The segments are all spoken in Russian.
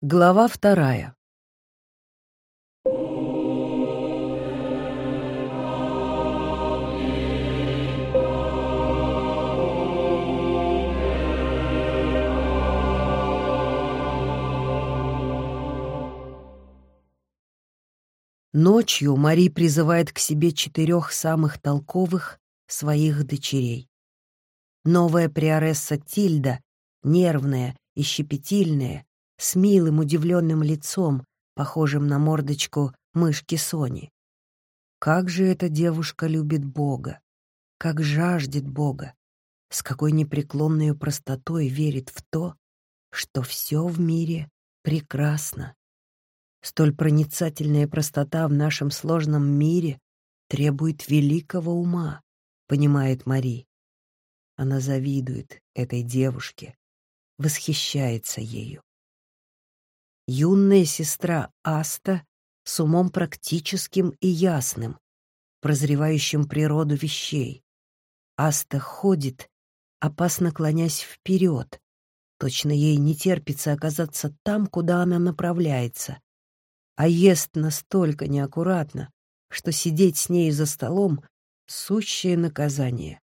Глава вторая. Ночью Мари призывает к себе четырех самых толковых своих дочерей. Новая приоресса Тильда, нервная и щепетильная, с милым удивленным лицом, похожим на мордочку мышки Сони. Как же эта девушка любит Бога, как жаждет Бога, с какой непреклонной простотой верит в то, что все в мире прекрасно. Столь проницательная простота в нашем сложном мире требует великого ума, понимает Мари. Она завидует этой девушке, восхищается ею. Юная сестра Аста с умом практическим и ясным, прозревающим природу вещей. Аста ходит, опасно клонясь вперед. Точно ей не терпится оказаться там, куда она направляется. А ест настолько неаккуратно, что сидеть с ней за столом — сущее наказание.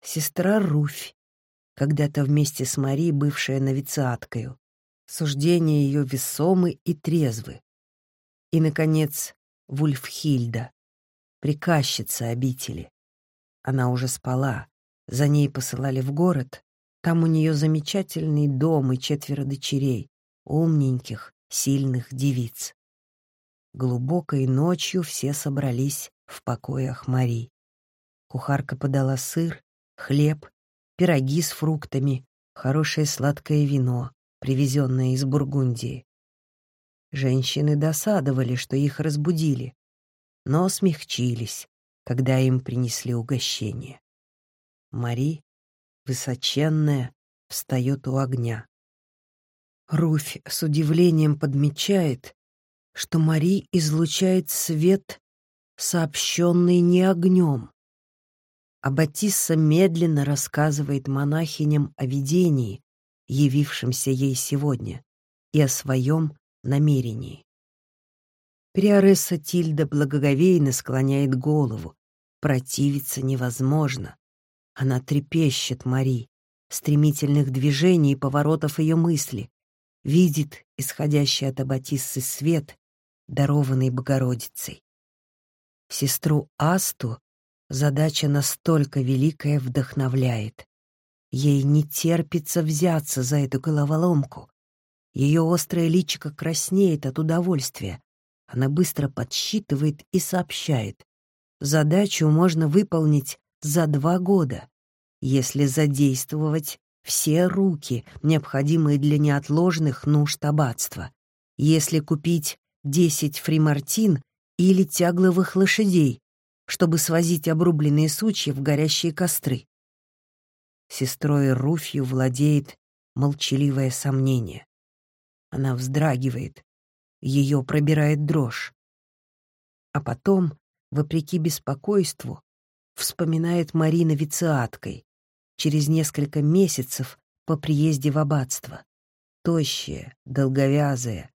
Сестра Руфь, когда-то вместе с Мари, бывшая новициаткою, Суждения ее весомы и трезвы. И, наконец, Вульфхильда, приказчица обители. Она уже спала, за ней посылали в город, там у нее замечательный дом и четверо дочерей, умненьких, сильных девиц. Глубокой ночью все собрались в покоях Мари. Кухарка подала сыр, хлеб, пироги с фруктами, хорошее сладкое вино привезенные из Бургундии. Женщины досадовали, что их разбудили, но смягчились, когда им принесли угощение. Мари, высоченная, встает у огня. Руфь с удивлением подмечает, что Мари излучает свет, сообщенный не огнем. А Батисса медленно рассказывает монахиням о видении, явившемся ей сегодня, и о своем намерении. Приоресса Тильда благоговейно склоняет голову. Противиться невозможно. Она трепещет Мари, стремительных движений и поворотов ее мысли, видит исходящий от Аббатиссы свет, дарованный Богородицей. Сестру Асту задача настолько великая вдохновляет. Ей не терпится взяться за эту головоломку. Ее острое личико краснеет от удовольствия. Она быстро подсчитывает и сообщает. Задачу можно выполнить за два года, если задействовать все руки, необходимые для неотложных нужд аббатства, если купить десять фримартин или тягловых лошадей, чтобы свозить обрубленные сучья в горящие костры. Сестрой Руфью владеет молчаливое сомнение. Она вздрагивает, ее пробирает дрожь. А потом, вопреки беспокойству, вспоминает Марина вициаткой через несколько месяцев по приезде в аббатство. Тощая, долговязая,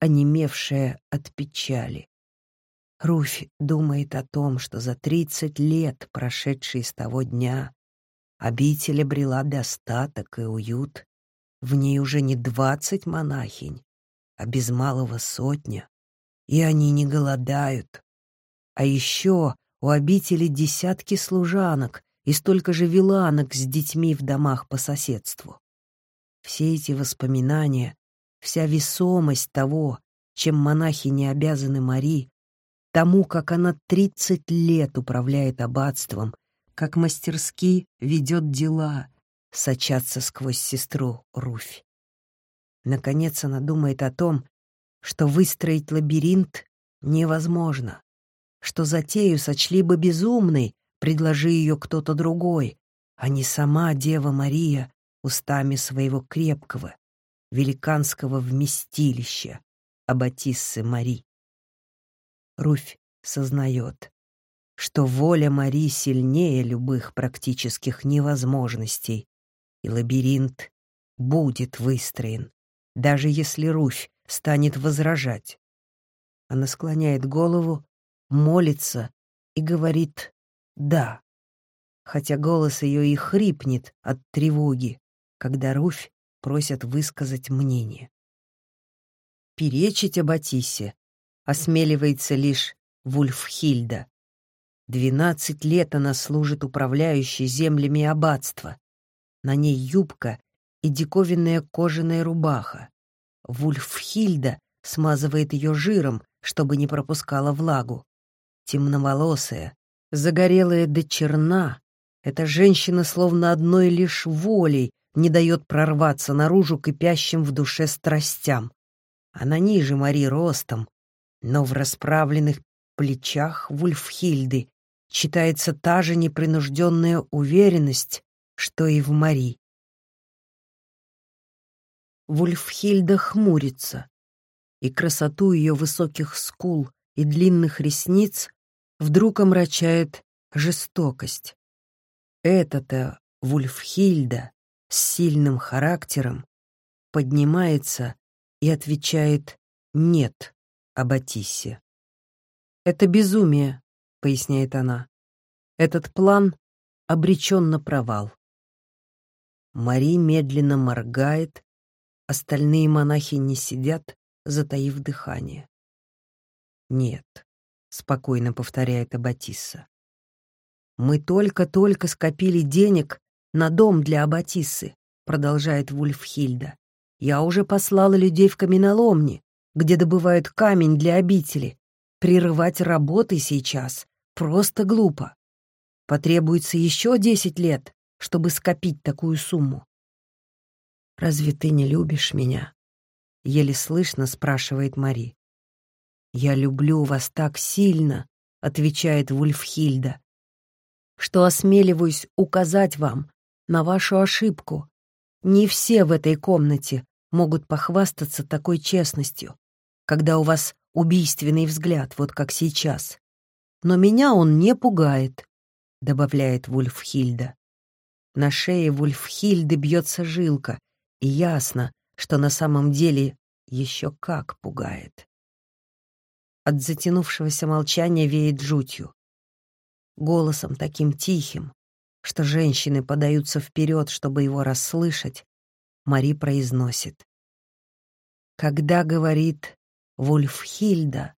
онемевшая от печали. Руфь думает о том, что за тридцать лет, прошедшие с того дня, Обитель обрела достаток и уют. В ней уже не двадцать монахинь, а без малого сотня. И они не голодают. А еще у обители десятки служанок и столько же виланок с детьми в домах по соседству. Все эти воспоминания, вся весомость того, чем монахи не обязаны Мари, тому, как она тридцать лет управляет аббатством как мастерски ведет дела, сочатся сквозь сестру Руфь. Наконец она думает о том, что выстроить лабиринт невозможно, что затею сочли бы безумной, предложи ее кто-то другой, а не сама Дева Мария устами своего крепкого, великанского вместилища, Аббатиссы Мари. Руфь сознает, что воля Мари сильнее любых практических невозможностей, и лабиринт будет выстроен, даже если Руфь станет возражать. Она склоняет голову, молится и говорит «да», хотя голос ее и хрипнет от тревоги, когда Руфь просят высказать мнение. Перечить Аббатисе осмеливается лишь Вульфхильда. Двенадцать лет она служит управляющей землями аббатства. На ней юбка и диковинная кожаная рубаха. Вульфхильда смазывает ее жиром, чтобы не пропускала влагу. Темноволосая, загорелая до черна, эта женщина словно одной лишь волей не дает прорваться наружу кипящим в душе страстям. Она ниже Мари ростом, но в расправленных плечах Вульфхильды читается та же непринужденная уверенность, что и в Мари. Вульфхильда хмурится, и красоту ее высоких скул и длинных ресниц вдруг омрачает жестокость. Это-то Вульфхильда с сильным характером поднимается и отвечает «нет» об Атисе. «Это безумие», — поясняет она. «Этот план обречен на провал». Мари медленно моргает, остальные монахи не сидят, затаив дыхание. «Нет», — спокойно повторяет Аббатисса. «Мы только-только скопили денег на дом для Аббатиссы», — продолжает Вульфхильда. «Я уже послала людей в каменоломни, где добывают камень для обители. Прерывать работы сейчас просто глупо. Потребуется еще десять лет, чтобы скопить такую сумму. «Разве ты не любишь меня?» — еле слышно спрашивает Мари. «Я люблю вас так сильно», — отвечает Вульфхильда, «что осмеливаюсь указать вам на вашу ошибку. Не все в этой комнате могут похвастаться такой честностью, когда у вас убийственный взгляд, вот как сейчас. Но меня он не пугает», — добавляет Вульфхильда. На шее Вульфхильды бьется жилка, и ясно, что на самом деле еще как пугает. От затянувшегося молчания веет жутью. Голосом таким тихим, что женщины подаются вперед, чтобы его расслышать, Мари произносит. Когда говорит Вульфхильда,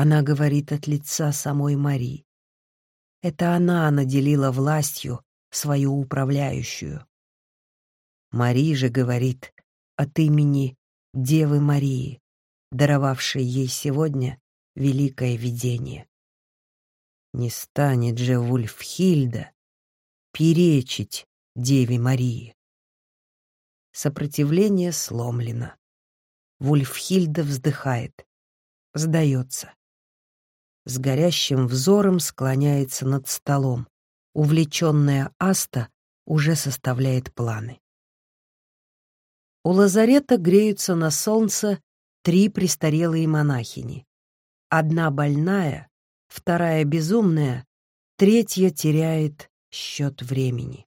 она говорит от лица самой Мари. Это она наделила властью свою управляющую. Мари же говорит от имени Девы Марии, даровавшей ей сегодня великое видение. Не станет же Вульфхильда перечить Деве Марии. Сопротивление сломлено. Вульфхильда вздыхает, сдается. С горящим взором склоняется над столом. Увлеченная Аста уже составляет планы. У лазарета греются на солнце три престарелые монахини. Одна больная, вторая безумная, третья теряет счет времени.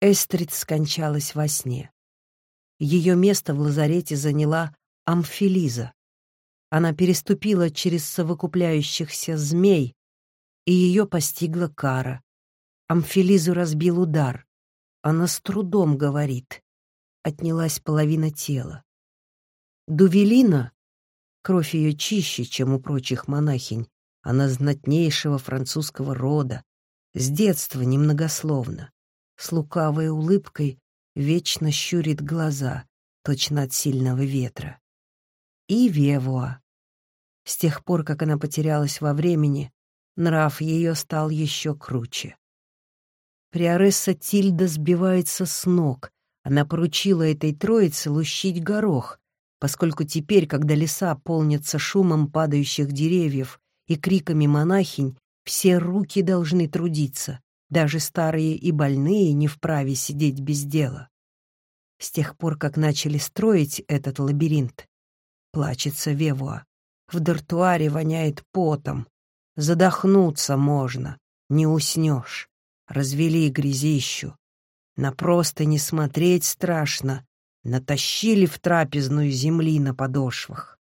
Эстрид скончалась во сне. Ее место в лазарете заняла Амфилиза. Она переступила через совокупляющихся змей, и ее постигла кара. Амфилизу разбил удар. Она с трудом говорит отнялась половина тела. Дувелина, кровь ее чище, чем у прочих монахинь, она знатнейшего французского рода, с детства немногословно, с лукавой улыбкой вечно щурит глаза, точно от сильного ветра. И Вевуа. С тех пор, как она потерялась во времени, нрав ее стал еще круче. Приоресса Тильда сбивается с ног, она поручила этой троице лущить горох, поскольку теперь, когда леса полнятся шумом падающих деревьев и криками монахинь, все руки должны трудиться, даже старые и больные не вправе сидеть без дела. С тех пор, как начали строить этот лабиринт, плачется Вевуа. В дартуаре воняет потом. Задохнуться можно, не уснешь. Развели грязищу. На просто не смотреть страшно, Натащили в трапезную земли на подошвах.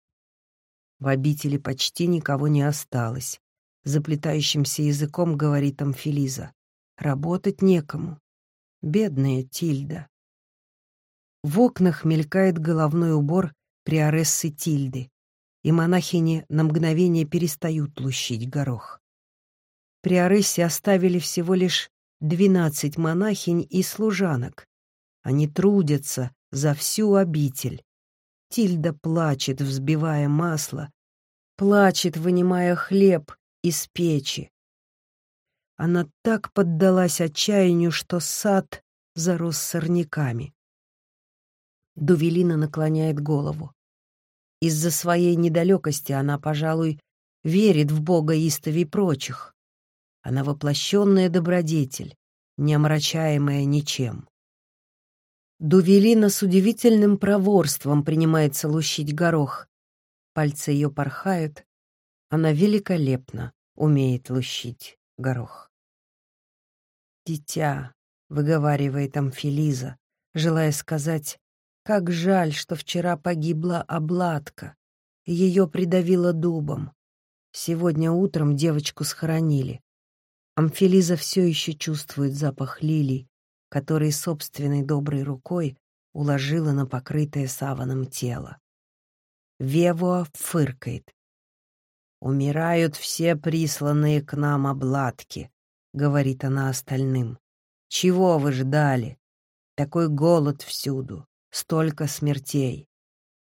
В обители почти никого не осталось. Заплетающимся языком говорит Амфилиза. Работать некому. Бедная Тильда. В окнах мелькает головной убор приорессы Тильды, и монахини на мгновение перестают лущить горох. Приорессе оставили всего лишь двенадцать монахинь и служанок. Они трудятся за всю обитель. Тильда плачет, взбивая масло, плачет, вынимая хлеб из печи. Она так поддалась отчаянию, что сад зарос сорняками. Дувелина наклоняет голову. Из-за своей недалекости она, пожалуй, верит в Бога истовей прочих. Она воплощенная добродетель, не омрачаемая ничем. Дувелина с удивительным проворством принимается лущить горох. Пальцы ее порхают. Она великолепно умеет лущить горох. «Дитя», — выговаривает Амфилиза, желая сказать, «как жаль, что вчера погибла обладка, ее придавило дубом. Сегодня утром девочку схоронили. Амфилиза все еще чувствует запах лилий, который собственной доброй рукой уложила на покрытое саваном тело. Вевуа фыркает. «Умирают все присланные к нам обладки», — говорит она остальным. «Чего вы ждали? Такой голод всюду, столько смертей.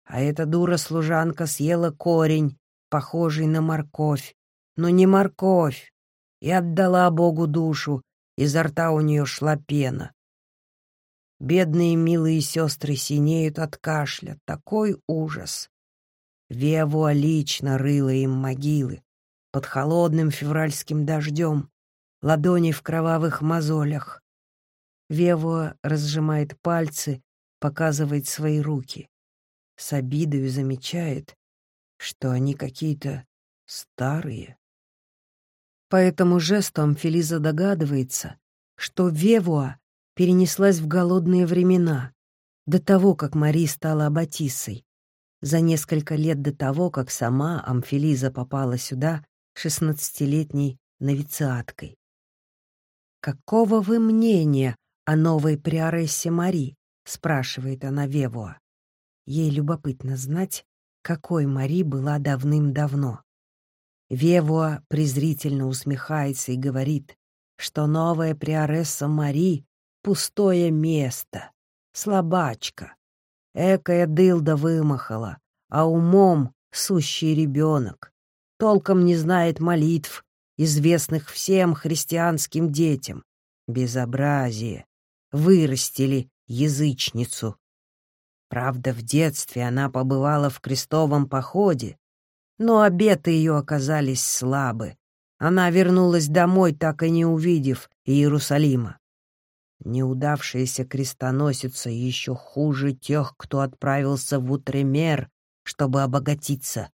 А эта дура-служанка съела корень, похожий на морковь, но не морковь, и отдала Богу душу, изо рта у нее шла пена. Бедные милые сестры синеют от кашля, такой ужас. Вевуа лично рыла им могилы под холодным февральским дождем, ладони в кровавых мозолях. Вевуа разжимает пальцы, показывает свои руки. С обидою замечает, что они какие-то старые. По этому жесту Амфилиза догадывается, что Вевуа перенеслась в голодные времена, до того, как Мари стала аббатисой, за несколько лет до того, как сама Амфилиза попала сюда шестнадцатилетней новициаткой. «Какого вы мнения о новой приорессе Мари?» — спрашивает она Вевуа. Ей любопытно знать, какой Мари была давным-давно. Вевуа презрительно усмехается и говорит, что новая приоресса Мари — пустое место, слабачка. Экая дылда вымахала, а умом сущий ребенок. Толком не знает молитв, известных всем христианским детям. Безобразие. Вырастили язычницу. Правда, в детстве она побывала в крестовом походе, но обеты ее оказались слабы. Она вернулась домой, так и не увидев Иерусалима. Неудавшаяся крестоносица еще хуже тех, кто отправился в Утремер, чтобы обогатиться.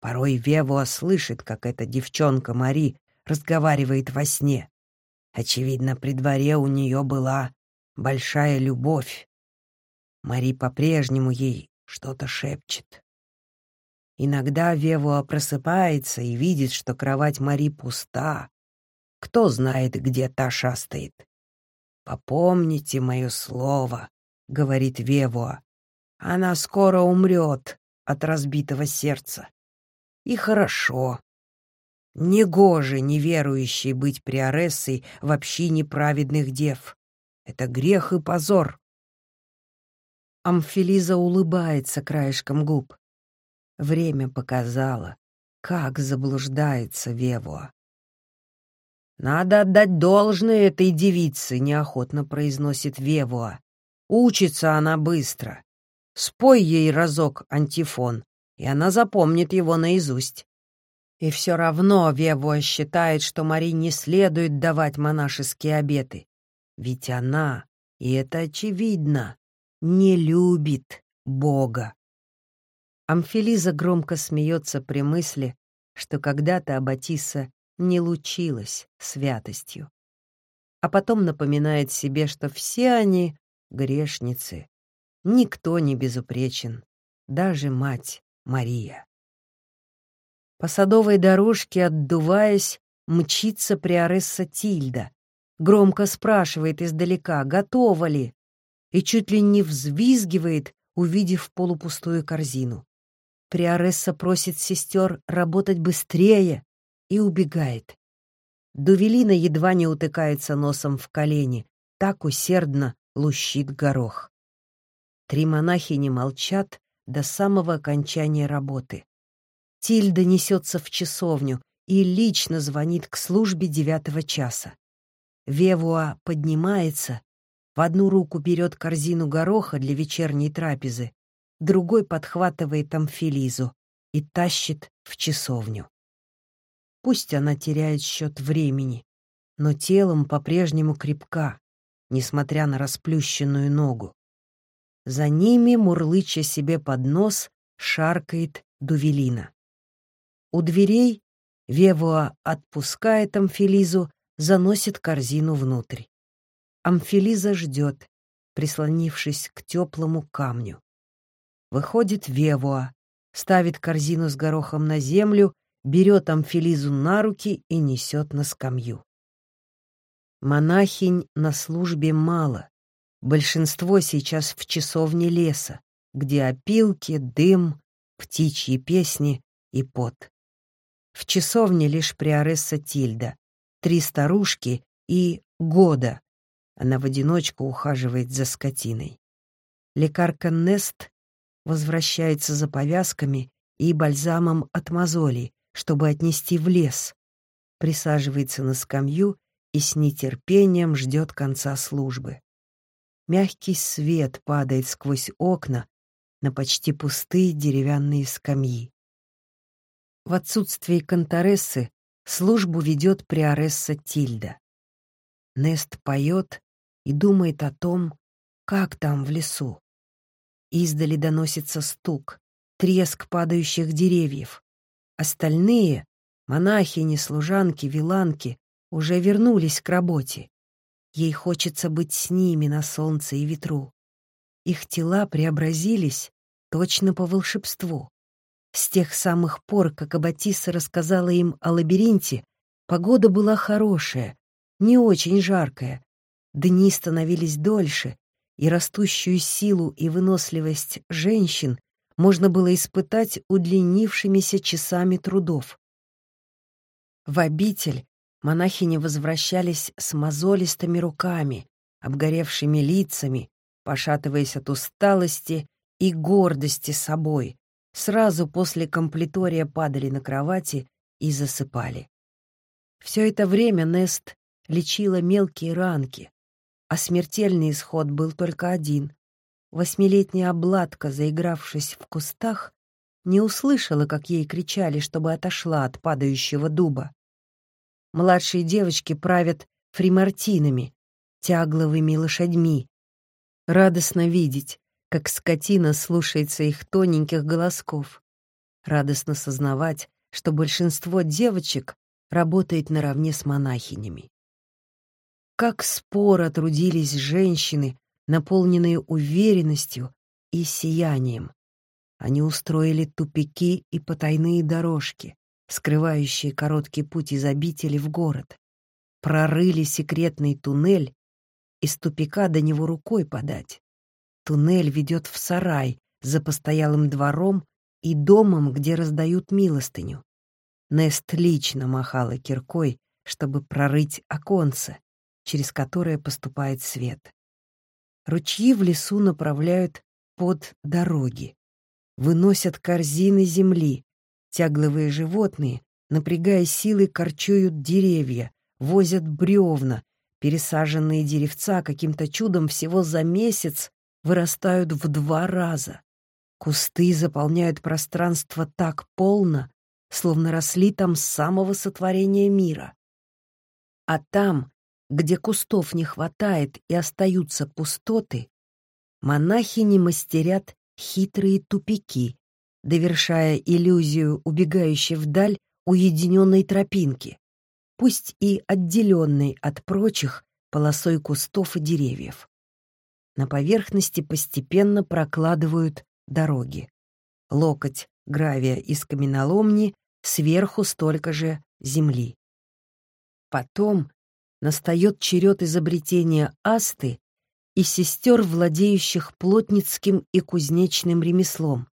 Порой Вевуа слышит, как эта девчонка Мари разговаривает во сне. Очевидно, при дворе у нее была большая любовь. Мари по-прежнему ей что-то шепчет. Иногда Вевуа просыпается и видит, что кровать Мари пуста. Кто знает, где та шастает. «Попомните мое слово», — говорит Вевуа. «Она скоро умрет от разбитого сердца. И хорошо. Негоже неверующей быть приорессой в общине праведных дев. Это грех и позор». Амфилиза улыбается краешком губ. Время показало, как заблуждается Вевуа. «Надо отдать должное этой девице», — неохотно произносит Вевуа. «Учится она быстро. Спой ей разок антифон, и она запомнит его наизусть». И все равно Вевуа считает, что Мари не следует давать монашеские обеты. Ведь она, и это очевидно, не любит Бога. Амфилиза громко смеется при мысли, что когда-то Аббатиса не лучилась святостью. А потом напоминает себе, что все они — грешницы, Никто не безупречен, даже мать Мария. По садовой дорожке, отдуваясь, мчится приоресса Тильда. Громко спрашивает издалека, готова ли, и чуть ли не взвизгивает, увидев полупустую корзину. Приоресса просит сестер работать быстрее и убегает. Дувелина едва не утыкается носом в колени, так усердно лущит горох. Три монахини молчат до самого окончания работы. Тильда несется в часовню и лично звонит к службе девятого часа. Вевуа поднимается, в одну руку берет корзину гороха для вечерней трапезы, другой подхватывает амфилизу и тащит в часовню. Пусть она теряет счет времени, но телом по-прежнему крепка, несмотря на расплющенную ногу. За ними, мурлыча себе под нос, шаркает Дувелина. У дверей Вевуа отпускает Амфилизу, заносит корзину внутрь. Амфилиза ждет, прислонившись к теплому камню. Выходит Вевуа, ставит корзину с горохом на землю, берет Амфилизу на руки и несет на скамью. Монахинь на службе мало. Большинство сейчас в часовне леса, где опилки, дым, птичьи песни и пот. В часовне лишь приоресса Тильда, три старушки и Года. Она в одиночку ухаживает за скотиной. Лекарка Нест возвращается за повязками и бальзамом от мозолей, чтобы отнести в лес, присаживается на скамью и с нетерпением ждет конца службы. Мягкий свет падает сквозь окна на почти пустые деревянные скамьи. В отсутствие конторессы службу ведет приоресса Тильда. Нест поет и думает о том, как там в лесу. Издали доносится стук, треск падающих деревьев. Остальные — монахини, служанки, виланки — уже вернулись к работе. Ей хочется быть с ними на солнце и ветру. Их тела преобразились точно по волшебству. С тех самых пор, как Аббатиса рассказала им о лабиринте, погода была хорошая, не очень жаркая. Дни становились дольше, и растущую силу и выносливость женщин можно было испытать удлинившимися часами трудов. В обитель монахини возвращались с мозолистыми руками, обгоревшими лицами, пошатываясь от усталости и гордости собой, сразу после комплитория падали на кровати и засыпали. Все это время Нест лечила мелкие ранки, а смертельный исход был только один. Восьмилетняя обладка, заигравшись в кустах, не услышала, как ей кричали, чтобы отошла от падающего дуба. Младшие девочки правят фримартинами, тягловыми лошадьми. Радостно видеть, как скотина слушается их тоненьких голосков. Радостно сознавать, что большинство девочек работает наравне с монахинями. Как споро трудились женщины, наполненные уверенностью и сиянием. Они устроили тупики и потайные дорожки, скрывающие короткий путь из обители в город. Прорыли секретный туннель, из тупика до него рукой подать. Туннель ведет в сарай за постоялым двором и домом, где раздают милостыню. Нест лично махала киркой, чтобы прорыть оконце, через которое поступает свет. Ручьи в лесу направляют под дороги, выносят корзины земли, тягловые животные, напрягая силы, корчуют деревья, возят бревна, пересаженные деревца каким-то чудом всего за месяц вырастают в два раза. Кусты заполняют пространство так полно, словно росли там с самого сотворения мира. А там, где кустов не хватает и остаются пустоты, монахини мастерят хитрые тупики, довершая иллюзию убегающей вдаль уединенной тропинки, пусть и отделенной от прочих полосой кустов и деревьев. На поверхности постепенно прокладывают дороги. Локоть гравия из каменоломни, сверху столько же земли. Потом настает черед изобретения асты и сестер, владеющих плотницким и кузнечным ремеслом.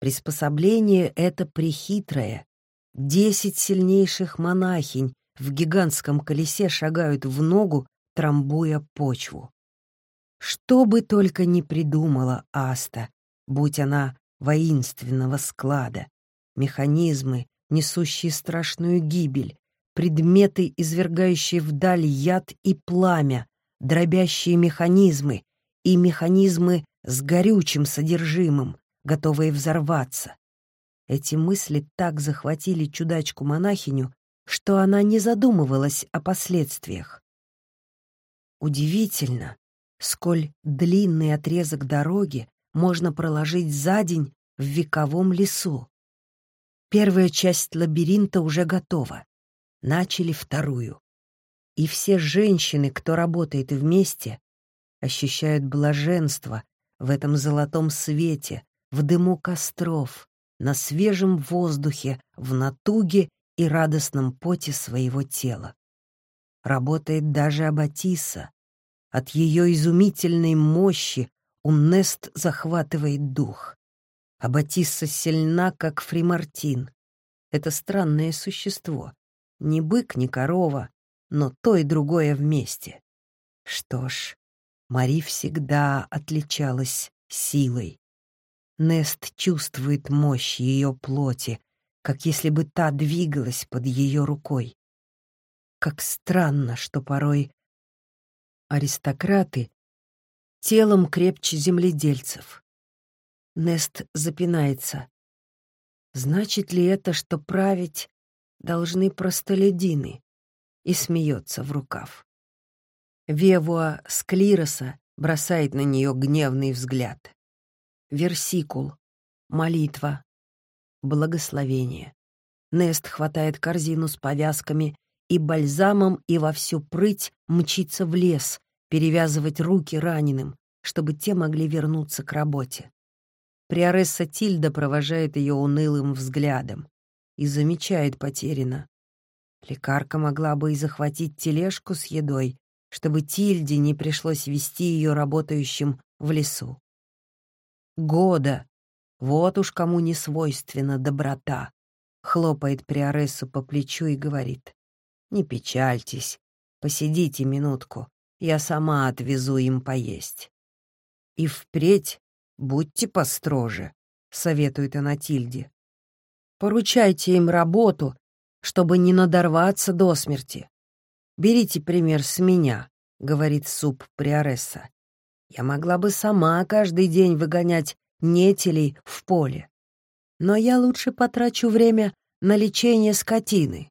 Приспособление это прихитрое. Десять сильнейших монахинь в гигантском колесе шагают в ногу, трамбуя почву. Что бы только не придумала Аста, будь она воинственного склада, механизмы, несущие страшную гибель, предметы, извергающие вдаль яд и пламя, дробящие механизмы и механизмы с горючим содержимым, готовые взорваться. Эти мысли так захватили чудачку-монахиню, что она не задумывалась о последствиях. Удивительно, сколь длинный отрезок дороги можно проложить за день в вековом лесу. Первая часть лабиринта уже готова. Начали вторую. И все женщины, кто работает вместе, ощущают блаженство в этом золотом свете, в дыму костров, на свежем воздухе, в натуге и радостном поте своего тела. Работает даже Аббатиса. От ее изумительной мощи Нест захватывает дух. Аббатисса сильна, как Фримартин. Это странное существо. Ни бык, ни корова, но то и другое вместе. Что ж, Мари всегда отличалась силой. Нест чувствует мощь ее плоти, как если бы та двигалась под ее рукой. Как странно, что порой аристократы телом крепче земледельцев. Нест запинается. Значит ли это, что править должны простолюдины? И смеется в рукав. Вевуа Склироса бросает на нее гневный взгляд. Версикул, молитва, благословение. Нест хватает корзину с повязками и бальзамом и во всю прыть мчится в лес, перевязывать руки раненым, чтобы те могли вернуться к работе. Приоресса Тильда провожает ее унылым взглядом и замечает потеряно. Лекарка могла бы и захватить тележку с едой, чтобы Тильде не пришлось вести ее работающим в лесу. Года вот уж кому не свойственна доброта. Хлопает Приорессу по плечу и говорит. Не печальтесь, посидите минутку, я сама отвезу им поесть. И впредь будьте построже, советует она Тильде. Поручайте им работу, чтобы не надорваться до смерти. Берите пример с меня, говорит суп Приоресса. Я могла бы сама каждый день выгонять нетелей в поле. Но я лучше потрачу время на лечение скотины.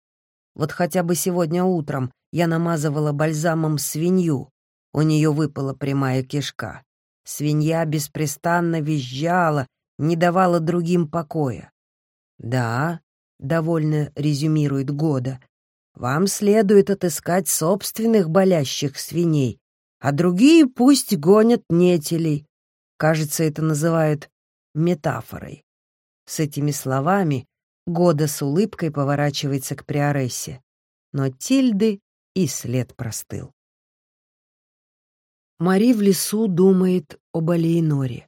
Вот хотя бы сегодня утром я намазывала бальзамом свинью, у нее выпала прямая кишка. Свинья беспрестанно визжала, не давала другим покоя. «Да», — довольно резюмирует Года, «вам следует отыскать собственных болящих свиней, а другие пусть гонят нетелей. Кажется, это называют метафорой. С этими словами Года с улыбкой поворачивается к Приорессе, но Тильды и след простыл. Мари в лесу думает об Алиеноре.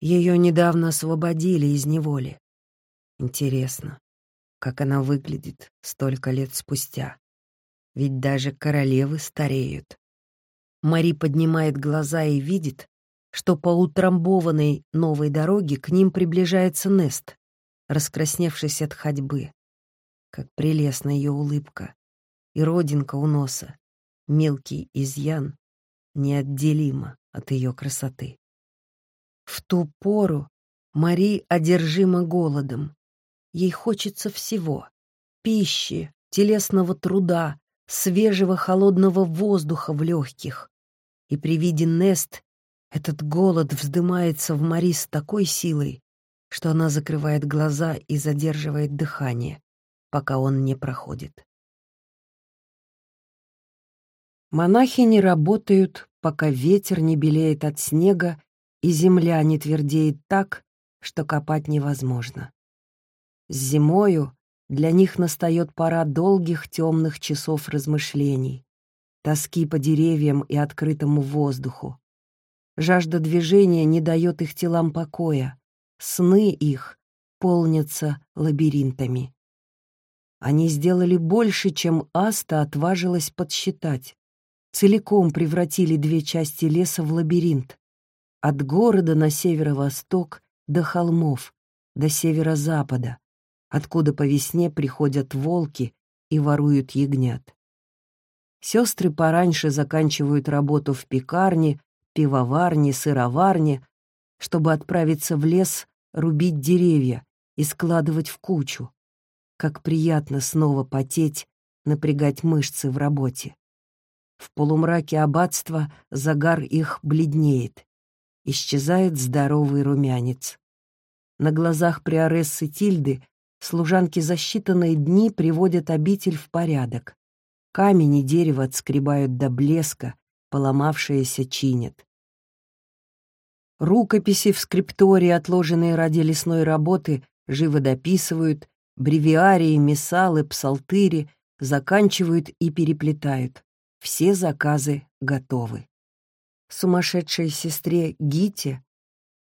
Ее недавно освободили из неволи. Интересно, как она выглядит столько лет спустя. Ведь даже королевы стареют. Мари поднимает глаза и видит, что по утрамбованной новой дороге к ним приближается Нест, раскрасневшись от ходьбы. Как прелестна ее улыбка и родинка у носа, мелкий изъян, неотделимо от ее красоты. В ту пору Мари одержима голодом. Ей хочется всего — пищи, телесного труда, свежего холодного воздуха в легких. И при виде Нест этот голод вздымается в Мари с такой силой, что она закрывает глаза и задерживает дыхание, пока он не проходит. Монахини работают пока ветер не белеет от снега и земля не твердеет так, что копать невозможно. С зимою для них настает пора долгих темных часов размышлений, тоски по деревьям и открытому воздуху. Жажда движения не дает их телам покоя, сны их полнятся лабиринтами. Они сделали больше, чем Аста отважилась подсчитать. Целиком превратили две части леса в лабиринт. От города на северо-восток до холмов, до северо-запада, откуда по весне приходят волки и воруют ягнят. Сестры пораньше заканчивают работу в пекарне, пивоварне, сыроварне, чтобы отправиться в лес рубить деревья и складывать в кучу. Как приятно снова потеть, напрягать мышцы в работе. В полумраке аббатства загар их бледнеет. Исчезает здоровый румянец. На глазах приорессы Тильды служанки за считанные дни приводят обитель в порядок. Камень и дерево отскребают до блеска, поломавшиеся чинят. Рукописи в скриптории, отложенные ради лесной работы, живо дописывают, Бревиарии, миссалы, псалтыри заканчивают и переплетают. Все заказы готовы. Сумасшедшей сестре Гите,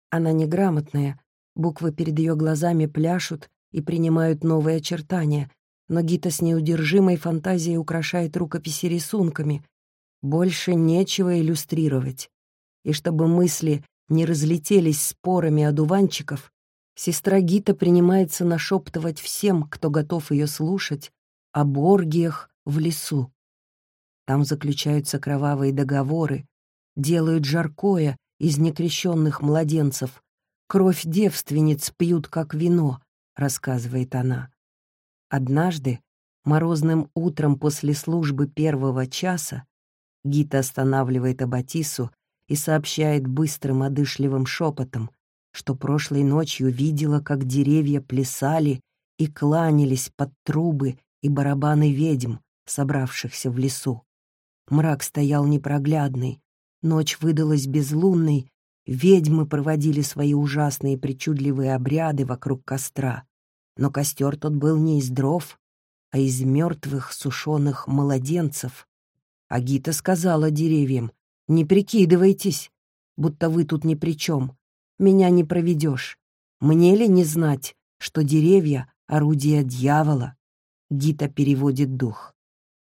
она неграмотная, буквы перед ее глазами пляшут и принимают новые очертания, но Гита с неудержимой фантазией украшает рукописи рисунками. Больше нечего иллюстрировать. И чтобы мысли не разлетелись спорами одуванчиков, Сестра Гита принимается нашептывать всем, кто готов ее слушать, об оргиях в лесу. Там заключаются кровавые договоры, делают жаркое из некрещенных младенцев, кровь девственниц пьют как вино, рассказывает она. Однажды, морозным утром после службы первого часа, Гита останавливает Абатису и сообщает быстрым одышливым шепотом, что прошлой ночью видела, как деревья плясали и кланялись под трубы и барабаны ведьм, собравшихся в лесу. Мрак стоял непроглядный, ночь выдалась безлунной, ведьмы проводили свои ужасные причудливые обряды вокруг костра. Но костер тот был не из дров, а из мертвых сушеных младенцев. Агита сказала деревьям, «Не прикидывайтесь, будто вы тут ни при чем меня не проведешь. Мне ли не знать, что деревья — орудие дьявола? Гита переводит дух.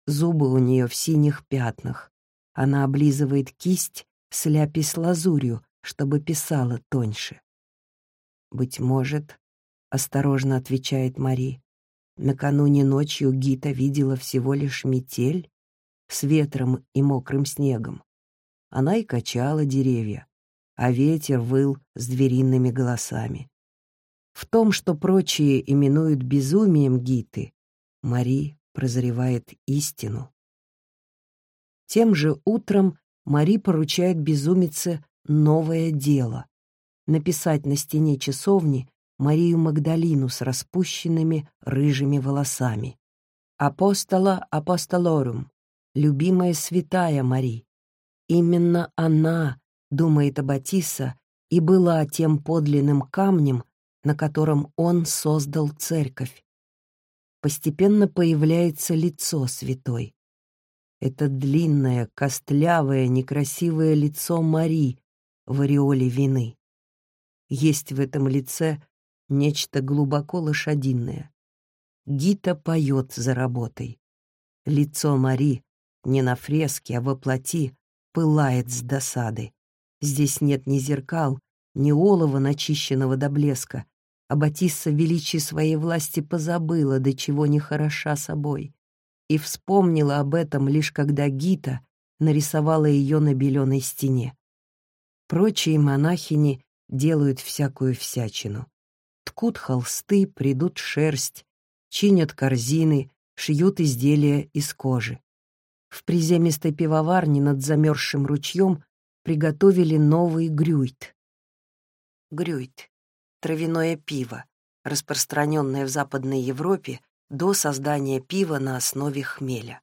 Зубы у нее в синих пятнах. Она облизывает кисть с ляпис-лазурью, чтобы писала тоньше. «Быть может», — осторожно отвечает Мари, накануне ночью Гита видела всего лишь метель с ветром и мокрым снегом. Она и качала деревья, а ветер выл с звериными голосами. В том, что прочие именуют безумием Гиты, Мари прозревает истину. Тем же утром Мари поручает безумице новое дело — написать на стене часовни Марию Магдалину с распущенными рыжими волосами. «Апостола апостолорум» — любимая святая Мари. Именно она думает Аббатиса, и была тем подлинным камнем, на котором он создал церковь. Постепенно появляется лицо святой. Это длинное, костлявое, некрасивое лицо Мари в ореоле вины. Есть в этом лице нечто глубоко лошадиное. Гита поет за работой. Лицо Мари не на фреске, а во плоти пылает с досады. Здесь нет ни зеркал, ни олова, начищенного до блеска, а Батисса в величии своей власти позабыла, до чего не хороша собой, и вспомнила об этом лишь когда Гита нарисовала ее на беленой стене. Прочие монахини делают всякую всячину. Ткут холсты, придут шерсть, чинят корзины, шьют изделия из кожи. В приземистой пивоварне над замерзшим ручьем приготовили новый грюйт. Грюйт — травяное пиво, распространенное в Западной Европе до создания пива на основе хмеля.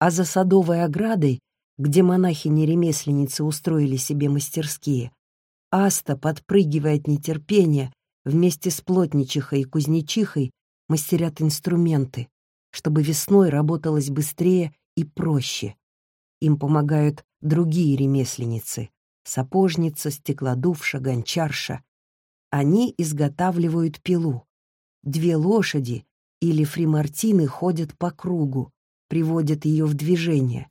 А за садовой оградой где монахини-ремесленницы устроили себе мастерские, Аста, подпрыгивая от нетерпения, вместе с плотничихой и кузнечихой мастерят инструменты, чтобы весной работалось быстрее и проще. Им помогают другие ремесленницы — сапожница, стеклодувша, гончарша. Они изготавливают пилу. Две лошади или фримартины ходят по кругу, приводят ее в движение.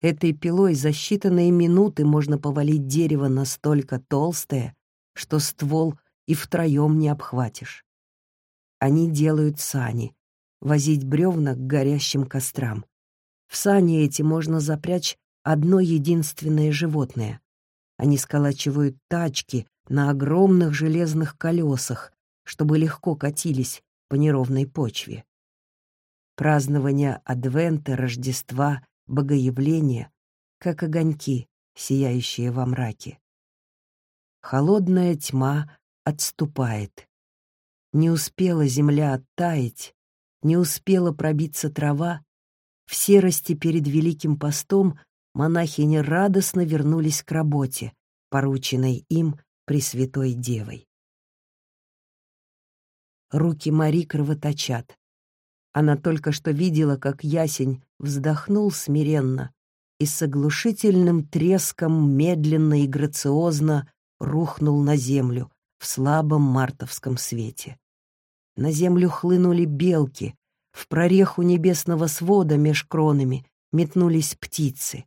Этой пилой за считанные минуты можно повалить дерево настолько толстое, что ствол и втроем не обхватишь. Они делают сани, возить бревна к горящим кострам. В сани эти можно запрячь одно единственное животное. Они сколачивают тачки на огромных железных колесах, чтобы легко катились по неровной почве. Празднование Адвента, Рождества, Богоявления, как огоньки, сияющие во мраке. Холодная тьма отступает. Не успела земля оттаять, не успела пробиться трава, в серости перед Великим постом монахини радостно вернулись к работе, порученной им Пресвятой Девой. Руки Мари кровоточат. Она только что видела, как ясень вздохнул смиренно и с оглушительным треском медленно и грациозно рухнул на землю в слабом мартовском свете. На землю хлынули белки, в прореху небесного свода меж кронами метнулись птицы.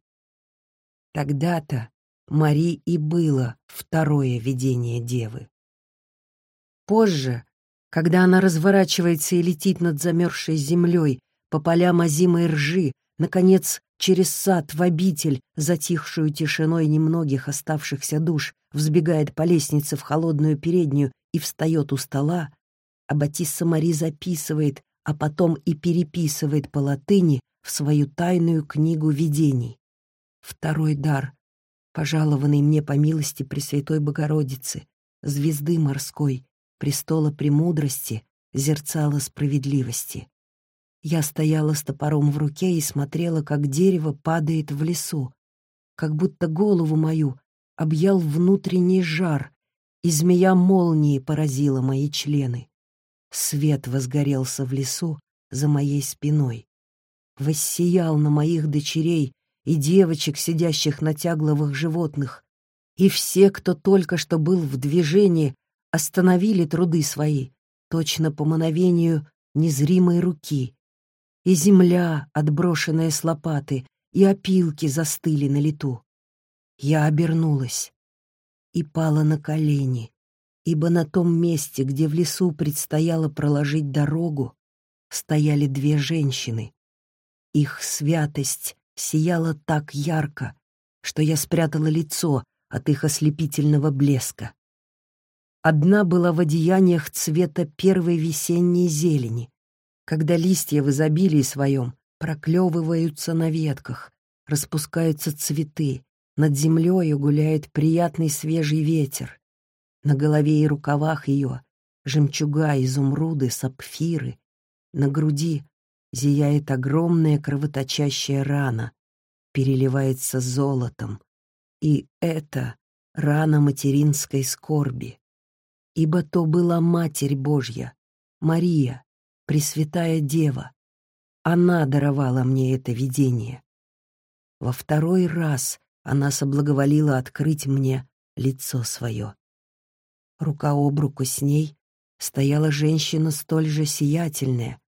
Тогда-то Мари и было второе видение девы. Позже, когда она разворачивается и летит над замерзшей землей по полям озимой ржи, наконец, через сад в обитель, затихшую тишиной немногих оставшихся душ, взбегает по лестнице в холодную переднюю и встает у стола, а Батисса Мари записывает, а потом и переписывает по латыни в свою тайную книгу видений. Второй дар, пожалованный мне по милости Пресвятой Богородицы, звезды морской, престола премудрости, зерцала справедливости. Я стояла с топором в руке и смотрела, как дерево падает в лесу, как будто голову мою объял внутренний жар, и змея молнии поразила мои члены. Свет возгорелся в лесу за моей спиной. Воссиял на моих дочерей и девочек, сидящих на тягловых животных. И все, кто только что был в движении, остановили труды свои, точно по мановению незримой руки. И земля, отброшенная с лопаты, и опилки застыли на лету. Я обернулась и пала на колени, ибо на том месте, где в лесу предстояло проложить дорогу, стояли две женщины. Их святость сияла так ярко, что я спрятала лицо от их ослепительного блеска. Одна была в одеяниях цвета первой весенней зелени, когда листья в изобилии своем проклевываются на ветках, распускаются цветы, над землею гуляет приятный свежий ветер, на голове и рукавах ее жемчуга, изумруды, сапфиры. На груди зияет огромная кровоточащая рана, переливается золотом. И это рана материнской скорби. Ибо то была Матерь Божья, Мария, Пресвятая Дева. Она даровала мне это видение. Во второй раз она соблаговолила открыть мне лицо свое. Рука об руку с ней стояла женщина столь же сиятельная,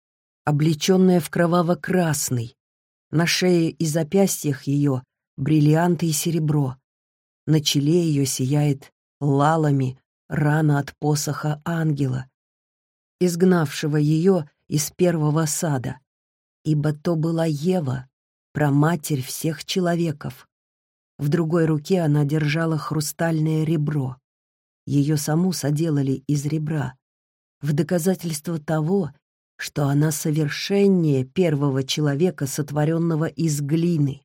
облеченная в кроваво-красный. На шее и запястьях ее бриллианты и серебро. На челе ее сияет лалами рана от посоха ангела, изгнавшего ее из первого сада, ибо то была Ева, проматерь всех человеков. В другой руке она держала хрустальное ребро. Ее саму соделали из ребра, в доказательство того, что она совершеннее первого человека, сотворенного из глины.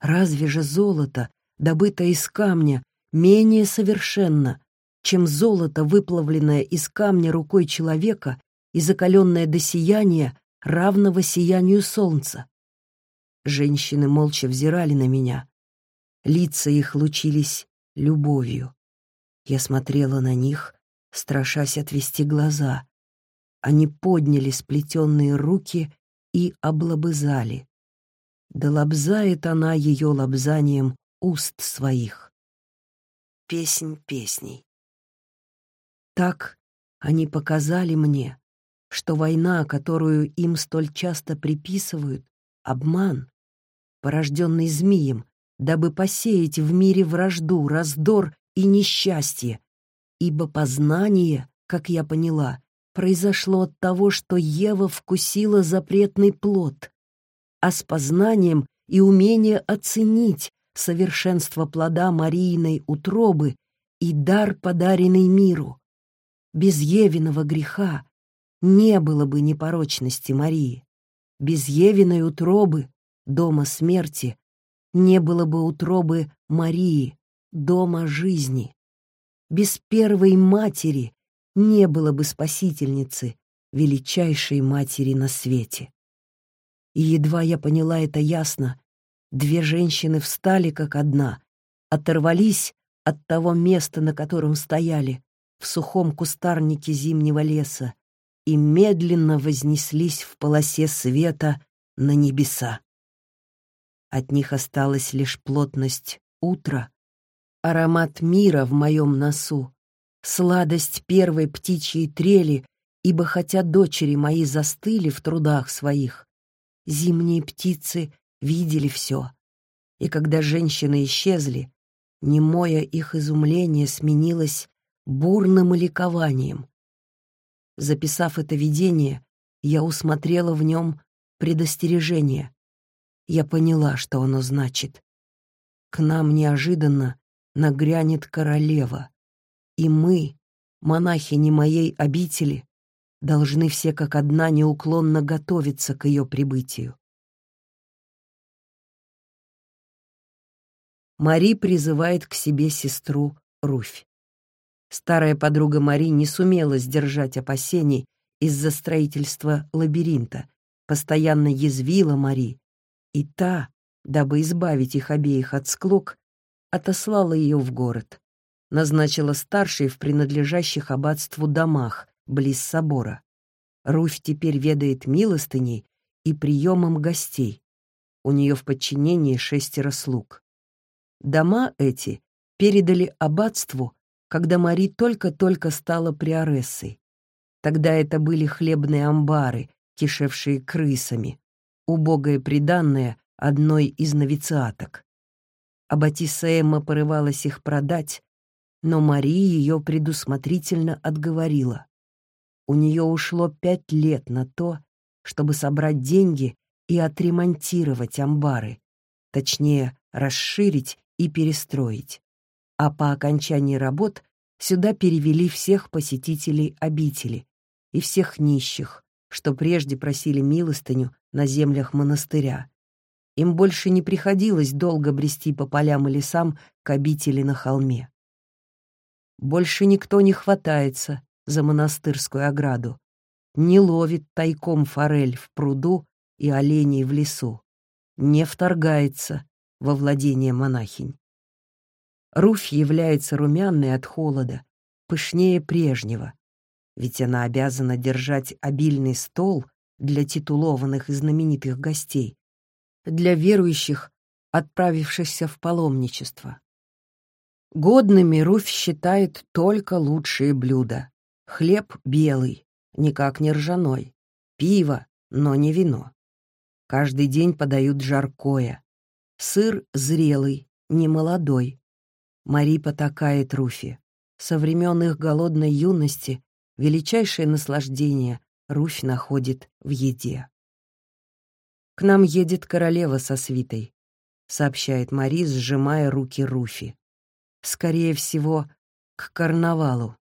Разве же золото, добытое из камня, менее совершенно, чем золото, выплавленное из камня рукой человека и закаленное до сияния, равного сиянию солнца? Женщины молча взирали на меня. Лица их лучились любовью. Я смотрела на них, страшась отвести глаза. Они подняли сплетенные руки и облобызали. Да лобзает она ее лобзанием уст своих. Песнь песней. Так они показали мне, что война, которую им столь часто приписывают, — обман, порожденный змеем, дабы посеять в мире вражду, раздор и несчастье, ибо познание, как я поняла, произошло от того, что Ева вкусила запретный плод, а с познанием и умение оценить совершенство плода Марииной утробы и дар, подаренный миру. Без Евиного греха не было бы непорочности Марии. Без Евиной утробы, дома смерти, не было бы утробы Марии, дома жизни. Без первой матери не было бы спасительницы, величайшей матери на свете. И едва я поняла это ясно, две женщины встали как одна, оторвались от того места, на котором стояли, в сухом кустарнике зимнего леса, и медленно вознеслись в полосе света на небеса. От них осталась лишь плотность утра, аромат мира в моем носу, сладость первой птичьей трели, ибо хотя дочери мои застыли в трудах своих, зимние птицы видели все. И когда женщины исчезли, немое их изумление сменилось бурным ликованием. Записав это видение, я усмотрела в нем предостережение. Я поняла, что оно значит. К нам неожиданно нагрянет королева, и мы, монахини моей обители, должны все как одна неуклонно готовиться к ее прибытию. Мари призывает к себе сестру Руфь. Старая подруга Мари не сумела сдержать опасений из-за строительства лабиринта, постоянно язвила Мари, и та, дабы избавить их обеих от склок, отослала ее в город, назначила старшей в принадлежащих аббатству домах близ собора. Руфь теперь ведает милостыней и приемом гостей. У нее в подчинении шестеро слуг. Дома эти передали аббатству, когда Мари только-только стала приорессой. Тогда это были хлебные амбары, кишевшие крысами, убогое приданное одной из новициаток. Аббатиса Эмма порывалась их продать, но Мари ее предусмотрительно отговорила. У нее ушло пять лет на то, чтобы собрать деньги и отремонтировать амбары, точнее, расширить и перестроить. А по окончании работ сюда перевели всех посетителей обители и всех нищих, что прежде просили милостыню на землях монастыря. Им больше не приходилось долго брести по полям и лесам к обители на холме. Больше никто не хватается за монастырскую ограду, не ловит тайком форель в пруду и оленей в лесу, не вторгается во владение монахинь. Руфь является румяной от холода, пышнее прежнего, ведь она обязана держать обильный стол для титулованных и знаменитых гостей, для верующих, отправившихся в паломничество. Годными Руфь считает только лучшие блюда. Хлеб белый, никак не ржаной. Пиво, но не вино. Каждый день подают жаркое. Сыр зрелый, не молодой. Мари потакает Руфи. Со времен их голодной юности величайшее наслаждение Руфь находит в еде. «К нам едет королева со свитой», — сообщает Мари, сжимая руки Руфи. «Скорее всего, к карнавалу».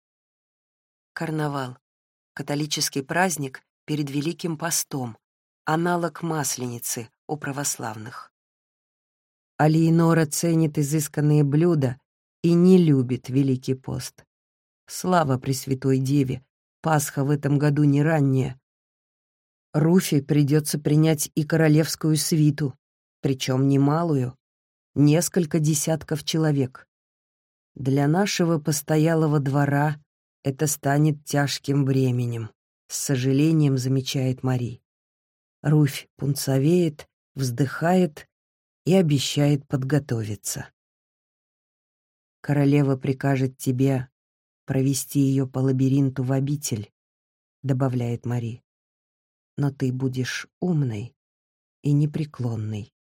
Карнавал — католический праздник перед Великим постом, аналог Масленицы у православных. Алиенора ценит изысканные блюда и не любит Великий пост. Слава Пресвятой Деве, Пасха в этом году не ранняя. Руфи придется принять и королевскую свиту, причем немалую, несколько десятков человек. Для нашего постоялого двора это станет тяжким бременем, с сожалением замечает Мари. Руфь пунцовеет, вздыхает и обещает подготовиться. Королева прикажет тебе провести ее по лабиринту в обитель, добавляет Мари. Но ты будешь умной и непреклонной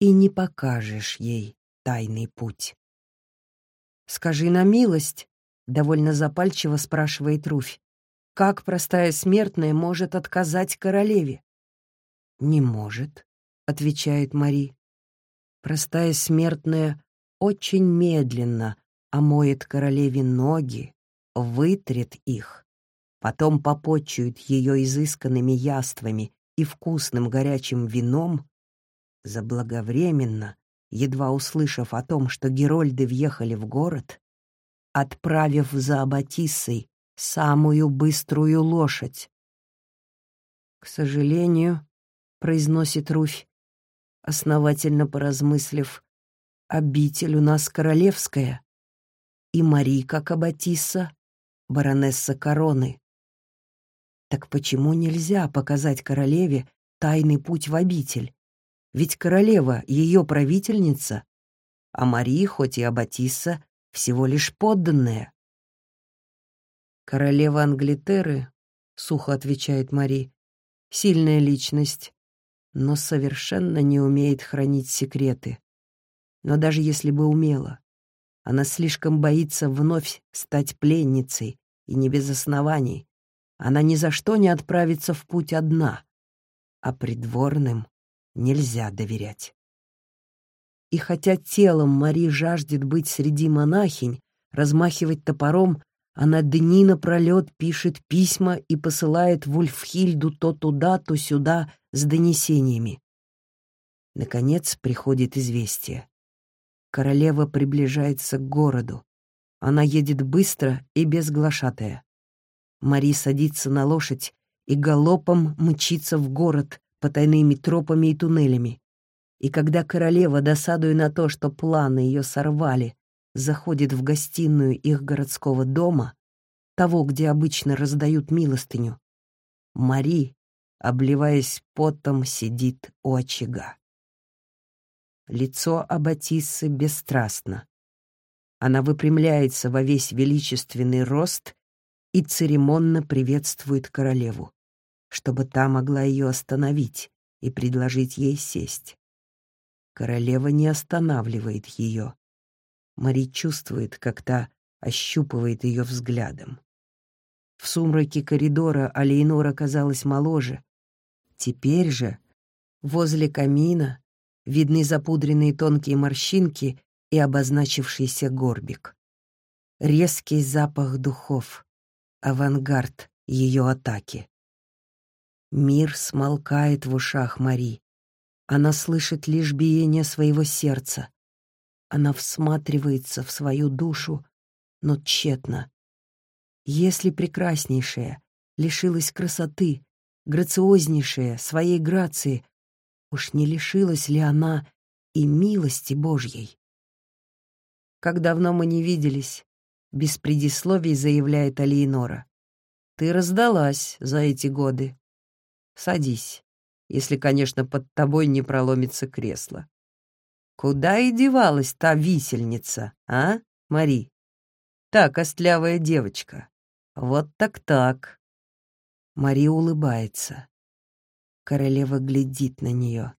и не покажешь ей тайный путь. «Скажи на милость», — довольно запальчиво спрашивает Руфь, «как простая смертная может отказать королеве?» «Не может», — отвечает Мари. «Простая смертная очень медленно омоет королеве ноги, вытрет их, потом попочует ее изысканными яствами и вкусным горячим вином, заблаговременно едва услышав о том, что Герольды въехали в город, отправив за Аббатиссой самую быструю лошадь. «К сожалению», — произносит Руфь, основательно поразмыслив, «обитель у нас королевская, и Мари, как баронесса короны. Так почему нельзя показать королеве тайный путь в обитель? Ведь королева — ее правительница, а Мария, хоть и Аббатисса, всего лишь подданная. «Королева Англитеры», — сухо отвечает Мари, — «сильная личность, но совершенно не умеет хранить секреты. Но даже если бы умела, она слишком боится вновь стать пленницей, и не без оснований. Она ни за что не отправится в путь одна, а придворным нельзя доверять. И хотя телом Мари жаждет быть среди монахинь, размахивать топором, она дни напролет пишет письма и посылает Вульфхильду то туда, то сюда с донесениями. Наконец приходит известие. Королева приближается к городу. Она едет быстро и без глашатая. Мари садится на лошадь и галопом мчится в город, потайными тропами и туннелями. И когда королева, досадуя на то, что планы ее сорвали, заходит в гостиную их городского дома, того, где обычно раздают милостыню, Мари, обливаясь потом, сидит у очага. Лицо Аббатиссы бесстрастно. Она выпрямляется во весь величественный рост и церемонно приветствует королеву чтобы та могла ее остановить и предложить ей сесть. Королева не останавливает ее. Мари чувствует, как та ощупывает ее взглядом. В сумраке коридора Алейнор оказалась моложе. Теперь же возле камина видны запудренные тонкие морщинки и обозначившийся горбик. Резкий запах духов, авангард ее атаки. Мир смолкает в ушах Мари. Она слышит лишь биение своего сердца. Она всматривается в свою душу, но тщетно. Если прекраснейшая лишилась красоты, грациознейшая своей грации, уж не лишилась ли она и милости Божьей? «Как давно мы не виделись», — без предисловий заявляет Алиенора. «Ты раздалась за эти годы. Садись, если, конечно, под тобой не проломится кресло. Куда и девалась та висельница, а, Мари? Та костлявая девочка. Вот так-так. Мари улыбается. Королева глядит на нее.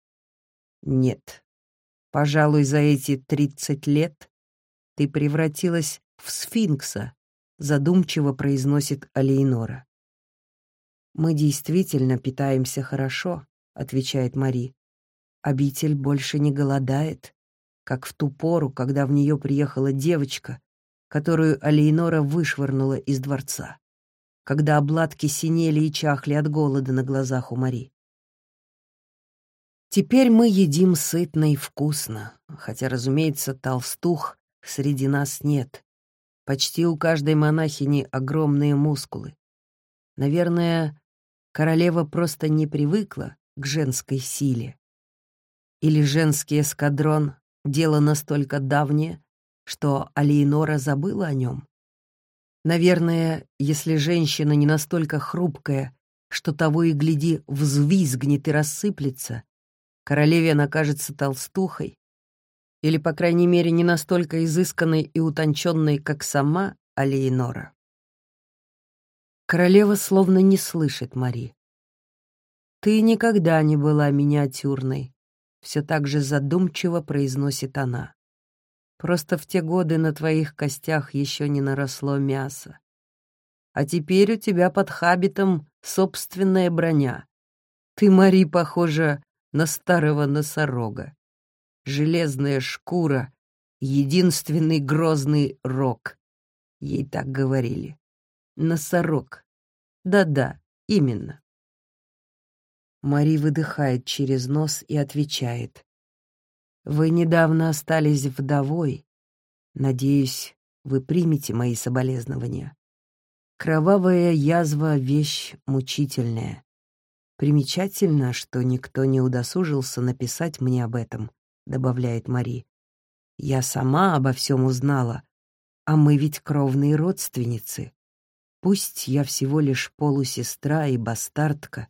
Нет, пожалуй, за эти тридцать лет ты превратилась в сфинкса, задумчиво произносит Алейнора. «Мы действительно питаемся хорошо», — отвечает Мари. «Обитель больше не голодает, как в ту пору, когда в нее приехала девочка, которую Алейнора вышвырнула из дворца, когда обладки синели и чахли от голода на глазах у Мари. Теперь мы едим сытно и вкусно, хотя, разумеется, толстух среди нас нет. Почти у каждой монахини огромные мускулы. Наверное, Королева просто не привыкла к женской силе. Или женский эскадрон — дело настолько давнее, что Алиенора забыла о нем? Наверное, если женщина не настолько хрупкая, что того и гляди взвизгнет и рассыплется, королеве она кажется толстухой, или, по крайней мере, не настолько изысканной и утонченной, как сама Алиенора. Королева словно не слышит Мари. «Ты никогда не была миниатюрной», — все так же задумчиво произносит она. «Просто в те годы на твоих костях еще не наросло мясо. А теперь у тебя под хабитом собственная броня. Ты, Мари, похожа на старого носорога. Железная шкура — единственный грозный рог. Ей так говорили. Носорог. Да-да, именно. Мари выдыхает через нос и отвечает. «Вы недавно остались вдовой. Надеюсь, вы примете мои соболезнования. Кровавая язва — вещь мучительная. Примечательно, что никто не удосужился написать мне об этом», — добавляет Мари. «Я сама обо всем узнала, а мы ведь кровные родственницы. Пусть я всего лишь полусестра и бастардка,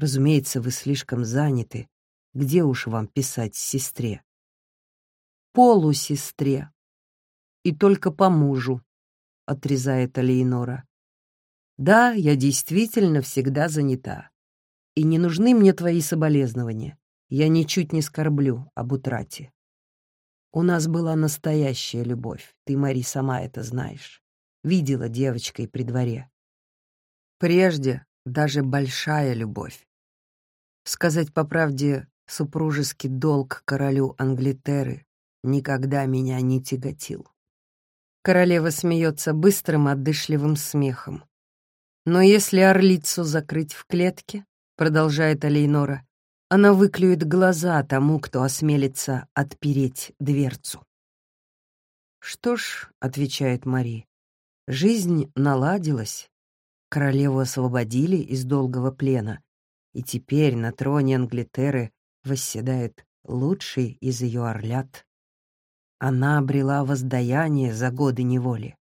Разумеется, вы слишком заняты. Где уж вам писать сестре? Полусестре. И только по мужу, отрезает Алейнора. Да, я действительно всегда занята. И не нужны мне твои соболезнования. Я ничуть не скорблю об утрате. У нас была настоящая любовь. Ты, Мари, сама это знаешь. Видела девочкой при дворе. Прежде даже большая любовь. Сказать по правде, супружеский долг королю Англитеры никогда меня не тяготил. Королева смеется быстрым, отдышливым смехом. Но если орлицу закрыть в клетке, продолжает Алейнора, она выклюет глаза тому, кто осмелится отпереть дверцу. «Что ж», — отвечает Мари, — «жизнь наладилась. Королеву освободили из долгого плена, и теперь на троне Англитеры восседает лучший из ее орлят. Она обрела воздаяние за годы неволи.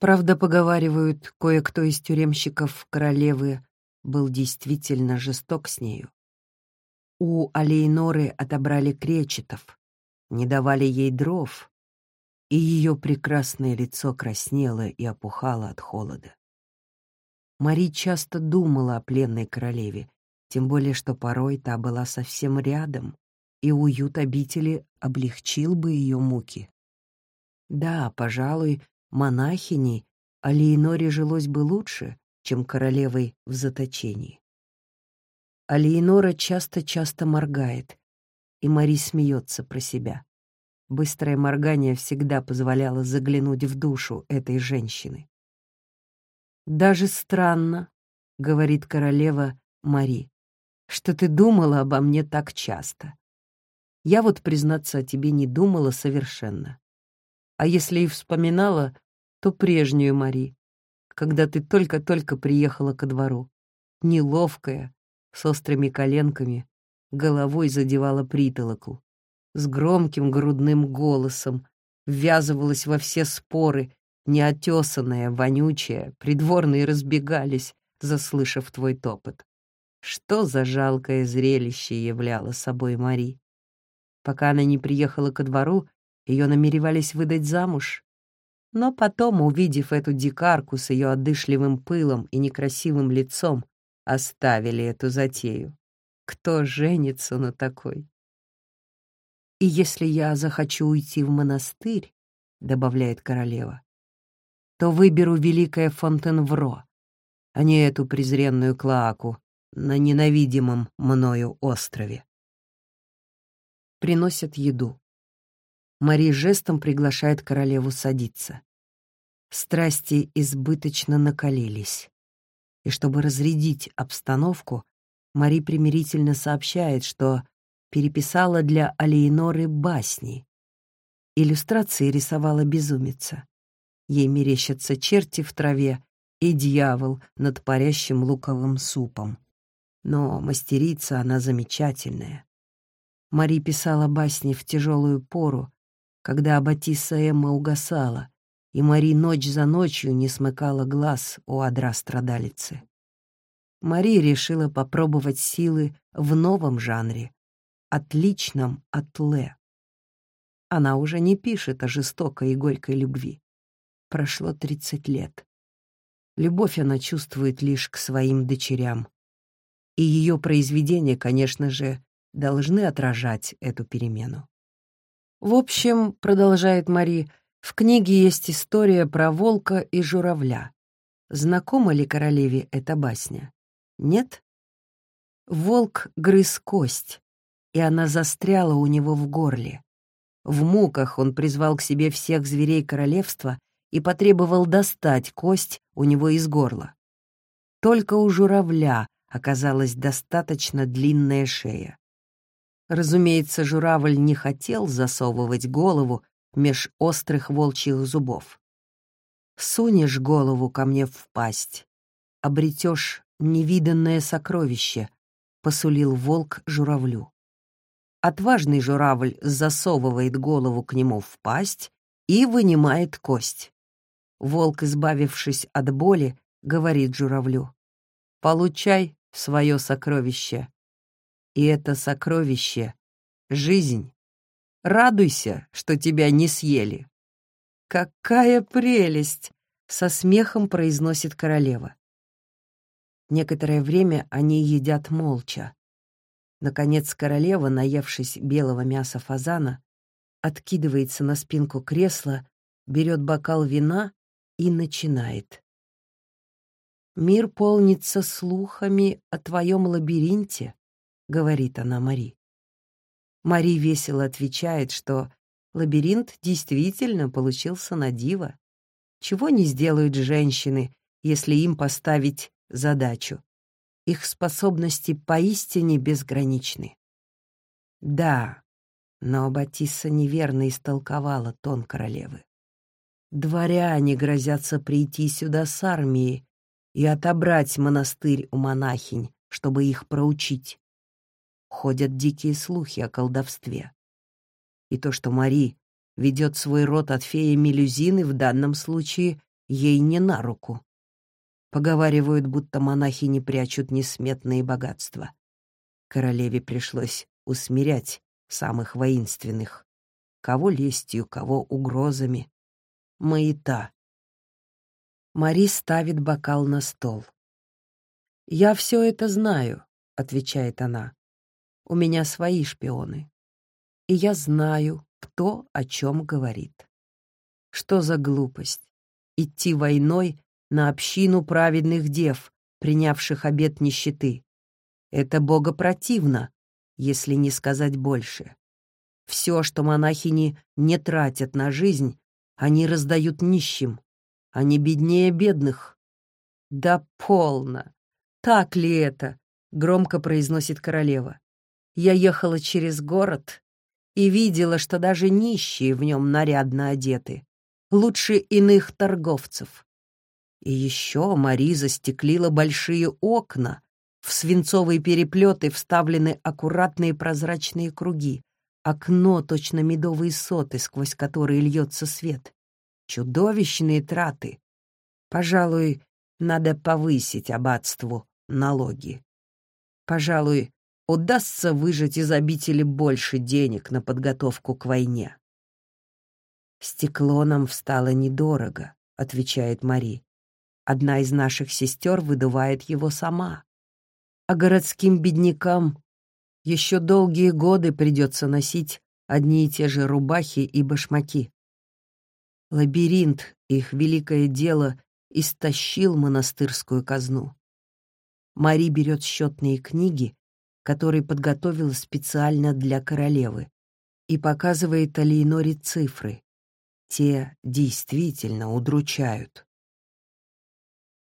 Правда, поговаривают, кое-кто из тюремщиков королевы был действительно жесток с нею. У Алейноры отобрали кречетов, не давали ей дров, и ее прекрасное лицо краснело и опухало от холода. Мари часто думала о пленной королеве, тем более что порой та была совсем рядом, и уют обители облегчил бы ее муки. Да, пожалуй, монахиней Алиеноре жилось бы лучше, чем королевой в заточении. Алиенора часто-часто моргает, и Мари смеется про себя. Быстрое моргание всегда позволяло заглянуть в душу этой женщины. «Даже странно», — говорит королева Мари, «что ты думала обо мне так часто. Я вот, признаться, о тебе не думала совершенно. А если и вспоминала, то прежнюю Мари, когда ты только-только приехала ко двору, неловкая, с острыми коленками, головой задевала притолоку, с громким грудным голосом, ввязывалась во все споры неотесанная, вонючая, придворные разбегались, заслышав твой топот. Что за жалкое зрелище являла собой Мари? Пока она не приехала ко двору, ее намеревались выдать замуж. Но потом, увидев эту дикарку с ее одышливым пылом и некрасивым лицом, оставили эту затею. Кто женится на такой? «И если я захочу уйти в монастырь», — добавляет королева, то выберу великое Фонтенвро, а не эту презренную Клоаку на ненавидимом мною острове. Приносят еду. Мари жестом приглашает королеву садиться. Страсти избыточно накалились. И чтобы разрядить обстановку, Мари примирительно сообщает, что переписала для Алиеноры басни. Иллюстрации рисовала безумица. Ей мерещатся черти в траве и дьявол над парящим луковым супом. Но мастерица она замечательная. Мари писала басни в тяжелую пору, когда Аббатиса Эмма угасала, и Мари ночь за ночью не смыкала глаз у адра страдалицы. Мари решила попробовать силы в новом жанре, отличном от Ле. Она уже не пишет о жестокой и горькой любви. Прошло тридцать лет. Любовь она чувствует лишь к своим дочерям. И ее произведения, конечно же, должны отражать эту перемену. В общем, продолжает Мари, в книге есть история про волка и журавля. Знакома ли королеве эта басня? Нет? Волк грыз кость, и она застряла у него в горле. В муках он призвал к себе всех зверей королевства и потребовал достать кость у него из горла. Только у журавля оказалась достаточно длинная шея. Разумеется, журавль не хотел засовывать голову меж острых волчьих зубов. Сунешь голову ко мне в пасть, обретешь невиданное сокровище, посулил волк журавлю. Отважный журавль засовывает голову к нему в пасть и вынимает кость. Волк, избавившись от боли, говорит журавлю, «Получай свое сокровище, и это сокровище — жизнь. Радуйся, что тебя не съели. «Какая прелесть!» — со смехом произносит королева. Некоторое время они едят молча. Наконец королева, наевшись белого мяса фазана, откидывается на спинку кресла, берет бокал вина и начинает. «Мир полнится слухами о твоем лабиринте, говорит она Мари. Мари весело отвечает, что лабиринт действительно получился на диво. Чего не сделают женщины, если им поставить задачу? Их способности поистине безграничны. Да, но Батисса неверно истолковала тон королевы. Дворяне грозятся прийти сюда с армией и отобрать монастырь у монахинь, чтобы их проучить ходят дикие слухи о колдовстве. И то, что Мари ведет свой род от феи Мелюзины, в данном случае ей не на руку. Поговаривают, будто монахи не прячут несметные богатства. Королеве пришлось усмирять самых воинственных. Кого лестью, кого угрозами. Маята. Мари ставит бокал на стол. «Я все это знаю», — отвечает она. У меня свои шпионы. И я знаю, кто о чем говорит. Что за глупость? Идти войной на общину праведных дев, принявших обет нищеты. Это богопротивно, если не сказать больше. Все, что монахини не тратят на жизнь, они раздают нищим. Они беднее бедных. Да полно! Так ли это? Громко произносит королева. Я ехала через город и видела, что даже нищие в нем нарядно одеты, лучше иных торговцев. И еще Мари застеклила большие окна, в свинцовые переплеты вставлены аккуратные прозрачные круги, окно точно медовые соты, сквозь которые льется свет. Чудовищные траты. Пожалуй, надо повысить аббатству налоги. Пожалуй, удастся выжать из обители больше денег на подготовку к войне. «Стекло нам встало недорого», — отвечает Мари. «Одна из наших сестер выдувает его сама. А городским беднякам еще долгие годы придется носить одни и те же рубахи и башмаки. Лабиринт, их великое дело, истощил монастырскую казну. Мари берет счетные книги который подготовил специально для королевы, и показывает Алиеноре цифры. Те действительно удручают.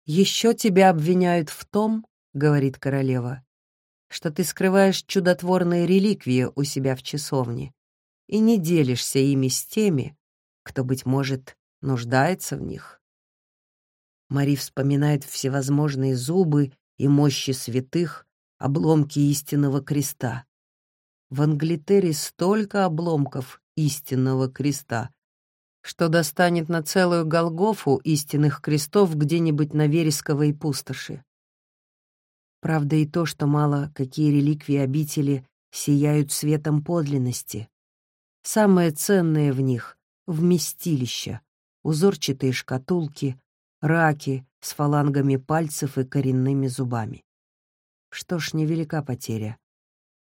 «Еще тебя обвиняют в том, — говорит королева, — что ты скрываешь чудотворные реликвии у себя в часовне и не делишься ими с теми, кто, быть может, нуждается в них. Мари вспоминает всевозможные зубы и мощи святых, обломки истинного креста. в Англитере столько обломков истинного креста, что достанет на целую Голгофу истинных крестов где-нибудь на вересковой пустоши. Правда и то, что мало какие реликвии обители сияют светом подлинности. Самое ценное в них — вместилища, узорчатые шкатулки, раки с фалангами пальцев и коренными зубами. Что ж, невелика потеря.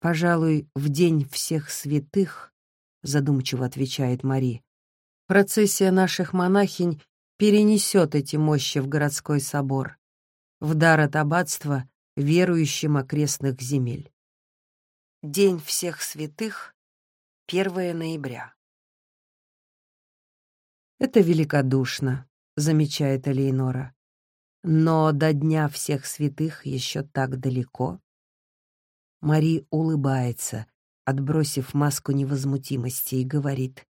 Пожалуй, в день всех святых, задумчиво отвечает Мари, процессия наших монахинь перенесет эти мощи в городской собор, в дар от аббатства верующим окрестных земель. День всех святых, 1 ноября. Это великодушно, замечает Элейнора. Но до Дня всех святых еще так далеко. Мари улыбается, отбросив маску невозмутимости, и говорит,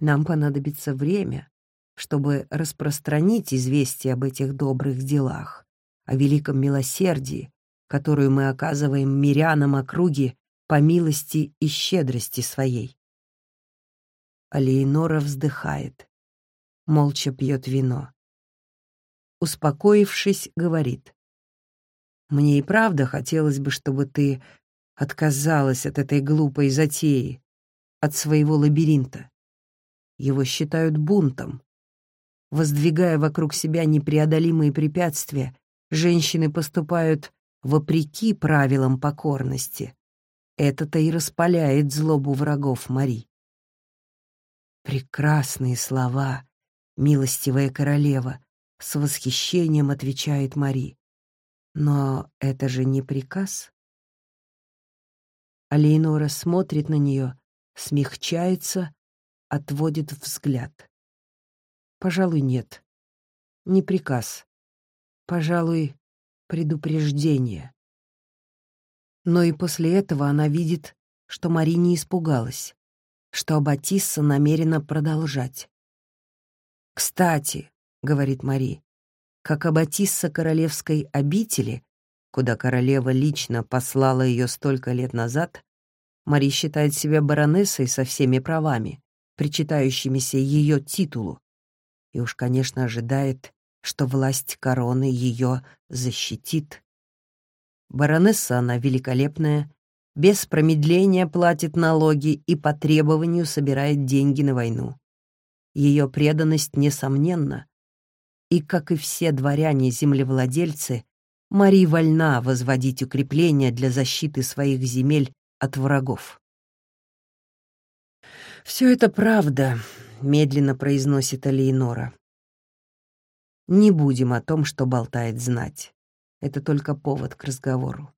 «Нам понадобится время, чтобы распространить известие об этих добрых делах, о великом милосердии, которую мы оказываем мирянам округи по милости и щедрости своей». Алейнора вздыхает молча пьет вино. Успокоившись, говорит. «Мне и правда хотелось бы, чтобы ты отказалась от этой глупой затеи, от своего лабиринта. Его считают бунтом. Воздвигая вокруг себя непреодолимые препятствия, женщины поступают вопреки правилам покорности. Это-то и распаляет злобу врагов Мари. Прекрасные слова, милостивая королева», — с восхищением отвечает Мари. «Но это же не приказ». Алейнора смотрит на нее, смягчается, отводит взгляд. «Пожалуй, нет. Не приказ. Пожалуй, предупреждение». Но и после этого она видит, что Мари не испугалась, что Аббатисса намерена продолжать. «Кстати», — говорит Мари, — «как аббатисса королевской обители, куда королева лично послала ее столько лет назад, Мари считает себя баронессой со всеми правами, причитающимися ее титулу, и уж, конечно, ожидает, что власть короны ее защитит. Баронесса она великолепная, без промедления платит налоги и по требованию собирает деньги на войну ее преданность несомненна. И, как и все дворяне-землевладельцы, Мари вольна возводить укрепления для защиты своих земель от врагов. «Все это правда», — медленно произносит Алиенора. «Не будем о том, что болтает знать. Это только повод к разговору».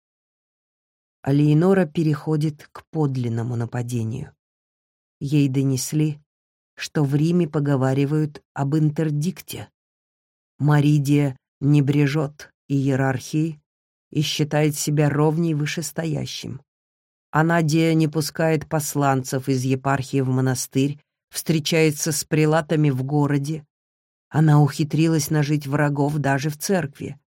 Алиенора переходит к подлинному нападению. Ей донесли, что в Риме поговаривают об интердикте. Маридия не брежет иерархии и считает себя ровней вышестоящим. Анадия не пускает посланцев из епархии в монастырь, встречается с прилатами в городе. Она ухитрилась нажить врагов даже в церкви.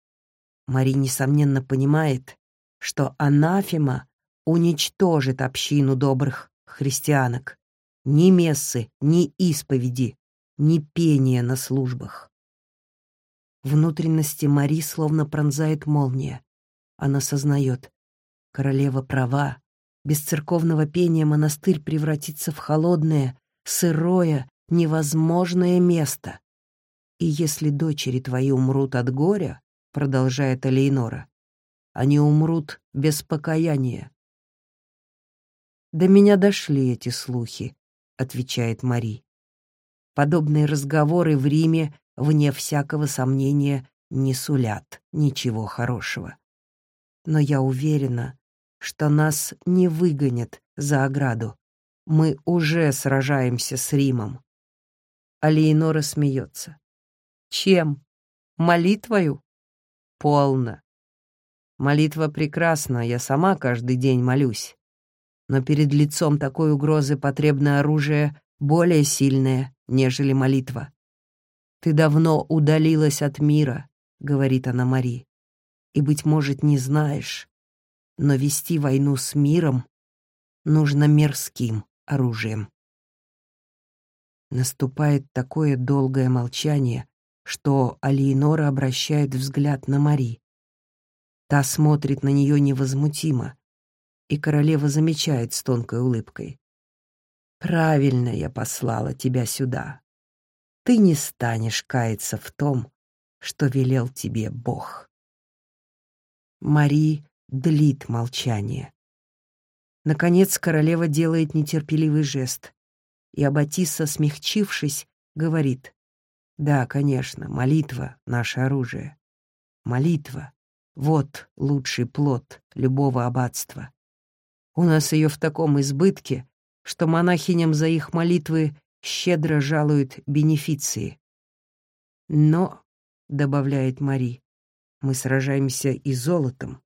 Мари, несомненно, понимает, что анафема уничтожит общину добрых христианок, ни мессы, ни исповеди, ни пения на службах. Внутренности Мари словно пронзает молния. Она сознает, королева права, без церковного пения монастырь превратится в холодное, сырое, невозможное место. И если дочери твои умрут от горя, продолжает Алейнора, они умрут без покаяния. До меня дошли эти слухи, отвечает Мари. Подобные разговоры в Риме, вне всякого сомнения, не сулят ничего хорошего. Но я уверена, что нас не выгонят за ограду. Мы уже сражаемся с Римом. Алиенора смеется. Чем? Молитвою? Полно. Молитва прекрасна, я сама каждый день молюсь но перед лицом такой угрозы потребно оружие более сильное, нежели молитва. «Ты давно удалилась от мира», — говорит она Мари, — «и, быть может, не знаешь, но вести войну с миром нужно мирским оружием. Наступает такое долгое молчание, что Алиенора обращает взгляд на Мари. Та смотрит на нее невозмутимо, и королева замечает с тонкой улыбкой. «Правильно я послала тебя сюда. Ты не станешь каяться в том, что велел тебе Бог». Мари длит молчание. Наконец королева делает нетерпеливый жест, и Аббатисса, смягчившись, говорит, «Да, конечно, молитва — наше оружие. Молитва — вот лучший плод любого аббатства. У нас ее в таком избытке, что монахиням за их молитвы щедро жалуют бенефиции. Но, — добавляет Мари, — мы сражаемся и золотом,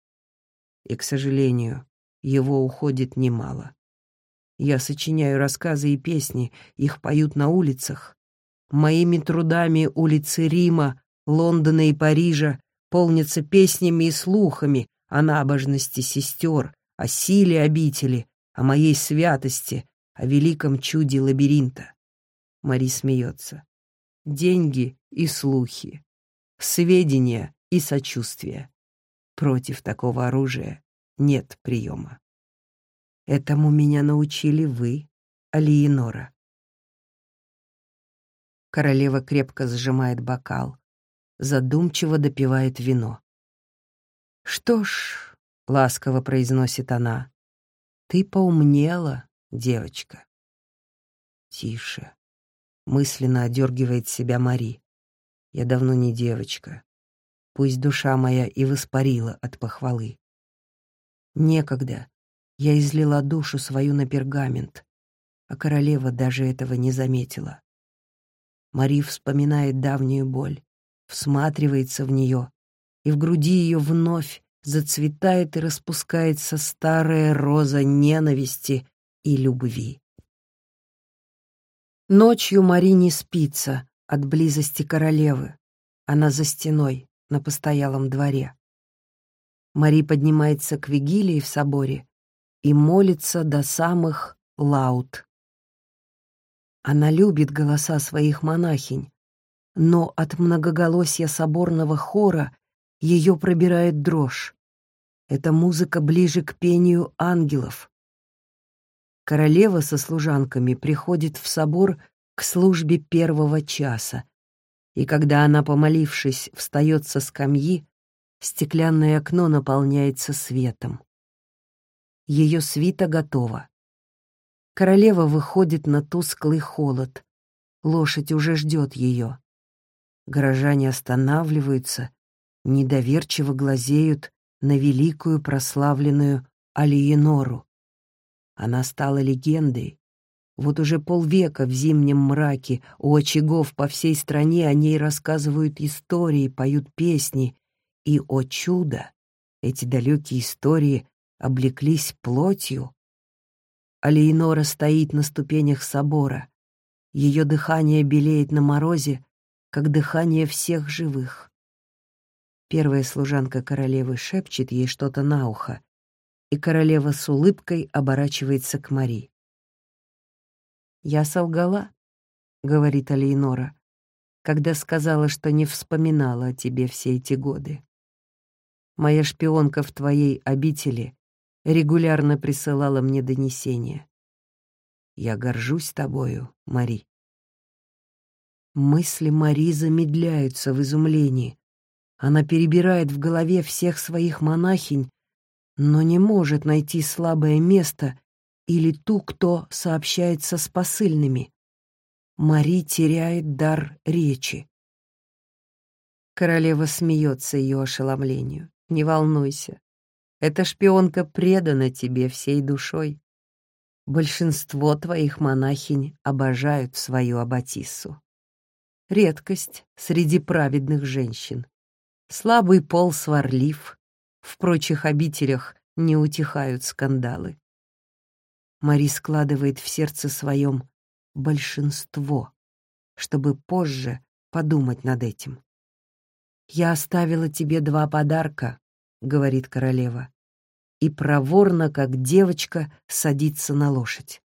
и, к сожалению, его уходит немало. Я сочиняю рассказы и песни, их поют на улицах. Моими трудами улицы Рима, Лондона и Парижа полнятся песнями и слухами о набожности сестер, о силе обители, о моей святости, о великом чуде лабиринта. Мари смеется. Деньги и слухи, сведения и сочувствие. Против такого оружия нет приема. Этому меня научили вы, Алиенора. Королева крепко сжимает бокал, задумчиво допивает вино. «Что ж», — ласково произносит она, — «ты поумнела, девочка». «Тише», — мысленно одергивает себя Мари. «Я давно не девочка. Пусть душа моя и воспарила от похвалы. Некогда я излила душу свою на пергамент, а королева даже этого не заметила. Мари вспоминает давнюю боль, всматривается в нее, и в груди ее вновь зацветает и распускается старая роза ненависти и любви. Ночью Мари не спится от близости королевы. Она за стеной, на постоялом дворе. Мари поднимается к вигилии в соборе и молится до самых лаут. Она любит голоса своих монахинь, но от многоголосия соборного хора ее пробирает дрожь. Эта музыка ближе к пению ангелов. Королева со служанками приходит в собор к службе первого часа, и когда она, помолившись, встает со скамьи, Стеклянное окно наполняется светом. Ее свита готова. Королева выходит на тусклый холод. Лошадь уже ждет ее. Горожане останавливаются, недоверчиво глазеют на великую прославленную Алиенору. Она стала легендой. Вот уже полвека в зимнем мраке у очагов по всей стране о ней рассказывают истории, поют песни, и, о чудо, эти далекие истории облеклись плотью. Алейнора стоит на ступенях собора. Ее дыхание белеет на морозе, как дыхание всех живых. Первая служанка королевы шепчет ей что-то на ухо, и королева с улыбкой оборачивается к Мари. «Я солгала», — говорит Алейнора, когда сказала, что не вспоминала о тебе все эти годы. Моя шпионка в твоей обители регулярно присылала мне донесения. Я горжусь тобою, Мари. Мысли Мари замедляются в изумлении. Она перебирает в голове всех своих монахинь, но не может найти слабое место или ту, кто сообщается с посыльными. Мари теряет дар речи. Королева смеется ее ошеломлению. Не волнуйся. Эта шпионка предана тебе всей душой. Большинство твоих монахинь обожают свою аббатиссу. Редкость среди праведных женщин. Слабый пол сварлив, в прочих обителях не утихают скандалы. Мари складывает в сердце своем большинство, чтобы позже подумать над этим. «Я оставила тебе два подарка», — говорит королева. и проворно, как девочка, садится на лошадь.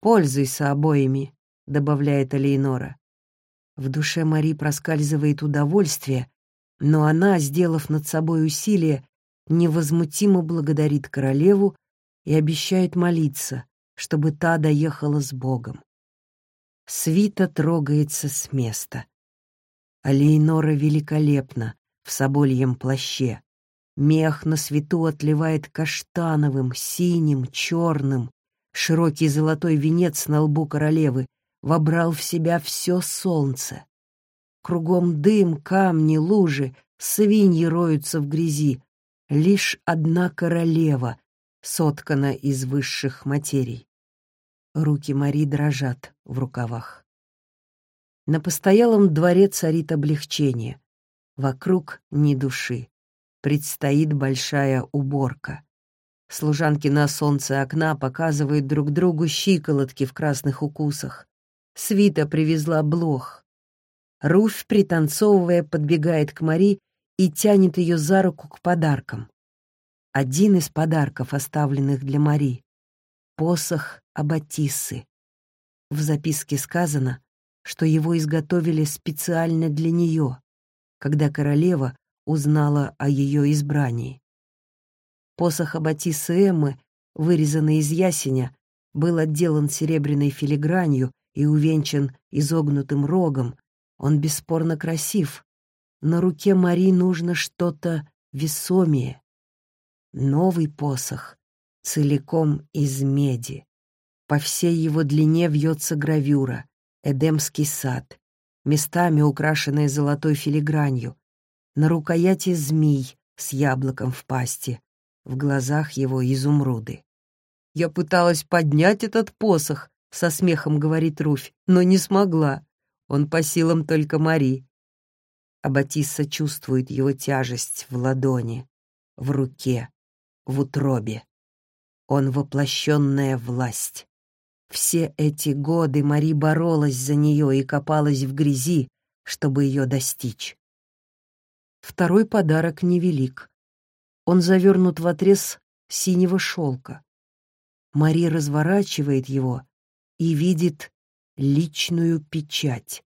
«Пользуйся обоими», — добавляет Алейнора. В душе Мари проскальзывает удовольствие, но она, сделав над собой усилие, невозмутимо благодарит королеву и обещает молиться, чтобы та доехала с Богом. Свита трогается с места. Алейнора великолепна в собольем плаще. Мех на свету отливает каштановым, синим, черным. Широкий золотой венец на лбу королевы вобрал в себя все солнце. Кругом дым, камни, лужи, свиньи роются в грязи. Лишь одна королева соткана из высших материй. Руки Мари дрожат в рукавах. На постоялом дворе царит облегчение. Вокруг ни души. Предстоит большая уборка. Служанки на солнце окна показывают друг другу щиколотки в красных укусах. Свита привезла блох. Руфь, пританцовывая, подбегает к Мари и тянет ее за руку к подаркам. Один из подарков, оставленных для Мари — посох Аббатиссы. В записке сказано, что его изготовили специально для нее, когда королева узнала о ее избрании. Посох Аббатиссы Эммы, вырезанный из ясеня, был отделан серебряной филигранью и увенчан изогнутым рогом. Он бесспорно красив. На руке Мари нужно что-то весомее. Новый посох, целиком из меди. По всей его длине вьется гравюра «Эдемский сад», местами украшенная золотой филигранью. На рукояти змей с яблоком в пасти, в глазах его изумруды. Я пыталась поднять этот посох, со смехом говорит Руфь, но не смогла. Он по силам только Мари. А Батисса чувствует его тяжесть в ладони, в руке, в утробе. Он воплощенная власть. Все эти годы Мари боролась за нее и копалась в грязи, чтобы ее достичь. Второй подарок невелик. Он завернут в отрез синего шелка. Мари разворачивает его и видит личную печать.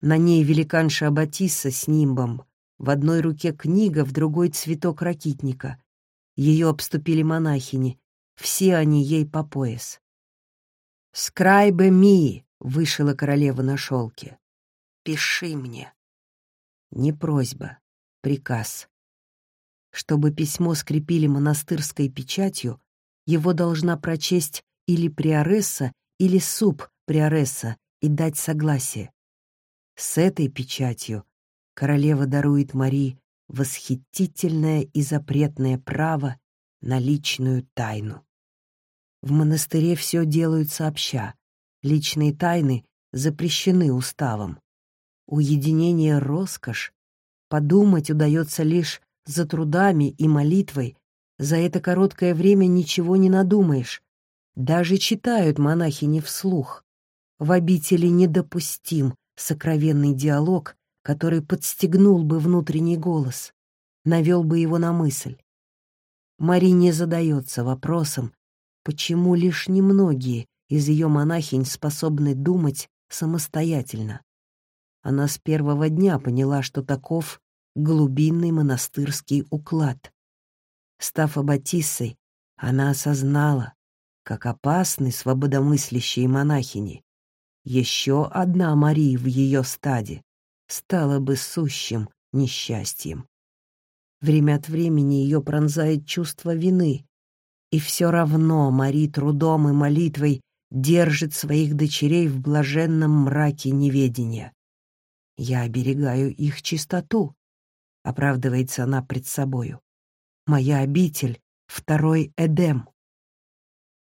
На ней великанша Аббатисса с нимбом, в одной руке книга, в другой цветок ракитника. Ее обступили монахини, все они ей по пояс. «Скрайбе ми!» — вышила королева на шелке. «Пиши мне». Не просьба, приказ. Чтобы письмо скрепили монастырской печатью, его должна прочесть или приоресса, или суп приоресса и дать согласие. С этой печатью королева дарует Мари восхитительное и запретное право на личную тайну. В монастыре все делают сообща. Личные тайны запрещены уставом. Уединение — роскошь. Подумать удается лишь за трудами и молитвой. За это короткое время ничего не надумаешь. Даже читают монахи не вслух. В обители недопустим сокровенный диалог, который подстегнул бы внутренний голос, навел бы его на мысль. Мари не задается вопросом, почему лишь немногие из ее монахинь способны думать самостоятельно. Она с первого дня поняла, что таков глубинный монастырский уклад. Став аббатиссой, она осознала, как опасны свободомыслящие монахини. Еще одна Мария в ее стаде стала бы сущим несчастьем. Время от времени ее пронзает чувство вины, и все равно Мари трудом и молитвой держит своих дочерей в блаженном мраке неведения. «Я оберегаю их чистоту», — оправдывается она пред собою. «Моя обитель — второй Эдем».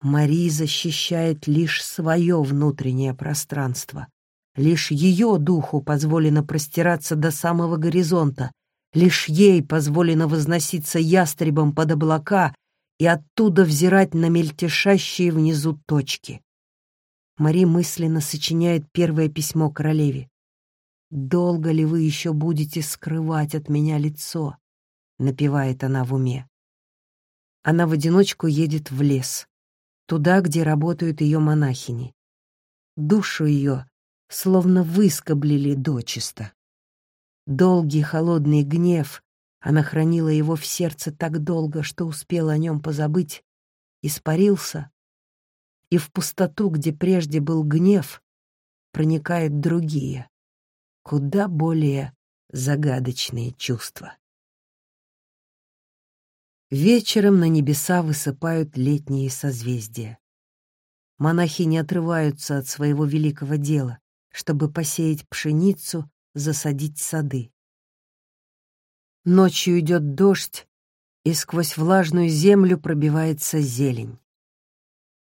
Мари защищает лишь свое внутреннее пространство. Лишь ее духу позволено простираться до самого горизонта, лишь ей позволено возноситься ястребом под облака и оттуда взирать на мельтешащие внизу точки. Мари мысленно сочиняет первое письмо королеве. «Долго ли вы еще будете скрывать от меня лицо?» — напевает она в уме. Она в одиночку едет в лес, туда, где работают ее монахини. Душу ее словно выскоблили дочисто. Долгий холодный гнев, она хранила его в сердце так долго, что успела о нем позабыть, испарился, и в пустоту, где прежде был гнев, проникают другие, куда более загадочные чувства. Вечером на небеса высыпают летние созвездия. Монахи не отрываются от своего великого дела, чтобы посеять пшеницу, засадить сады. Ночью идет дождь, и сквозь влажную землю пробивается зелень.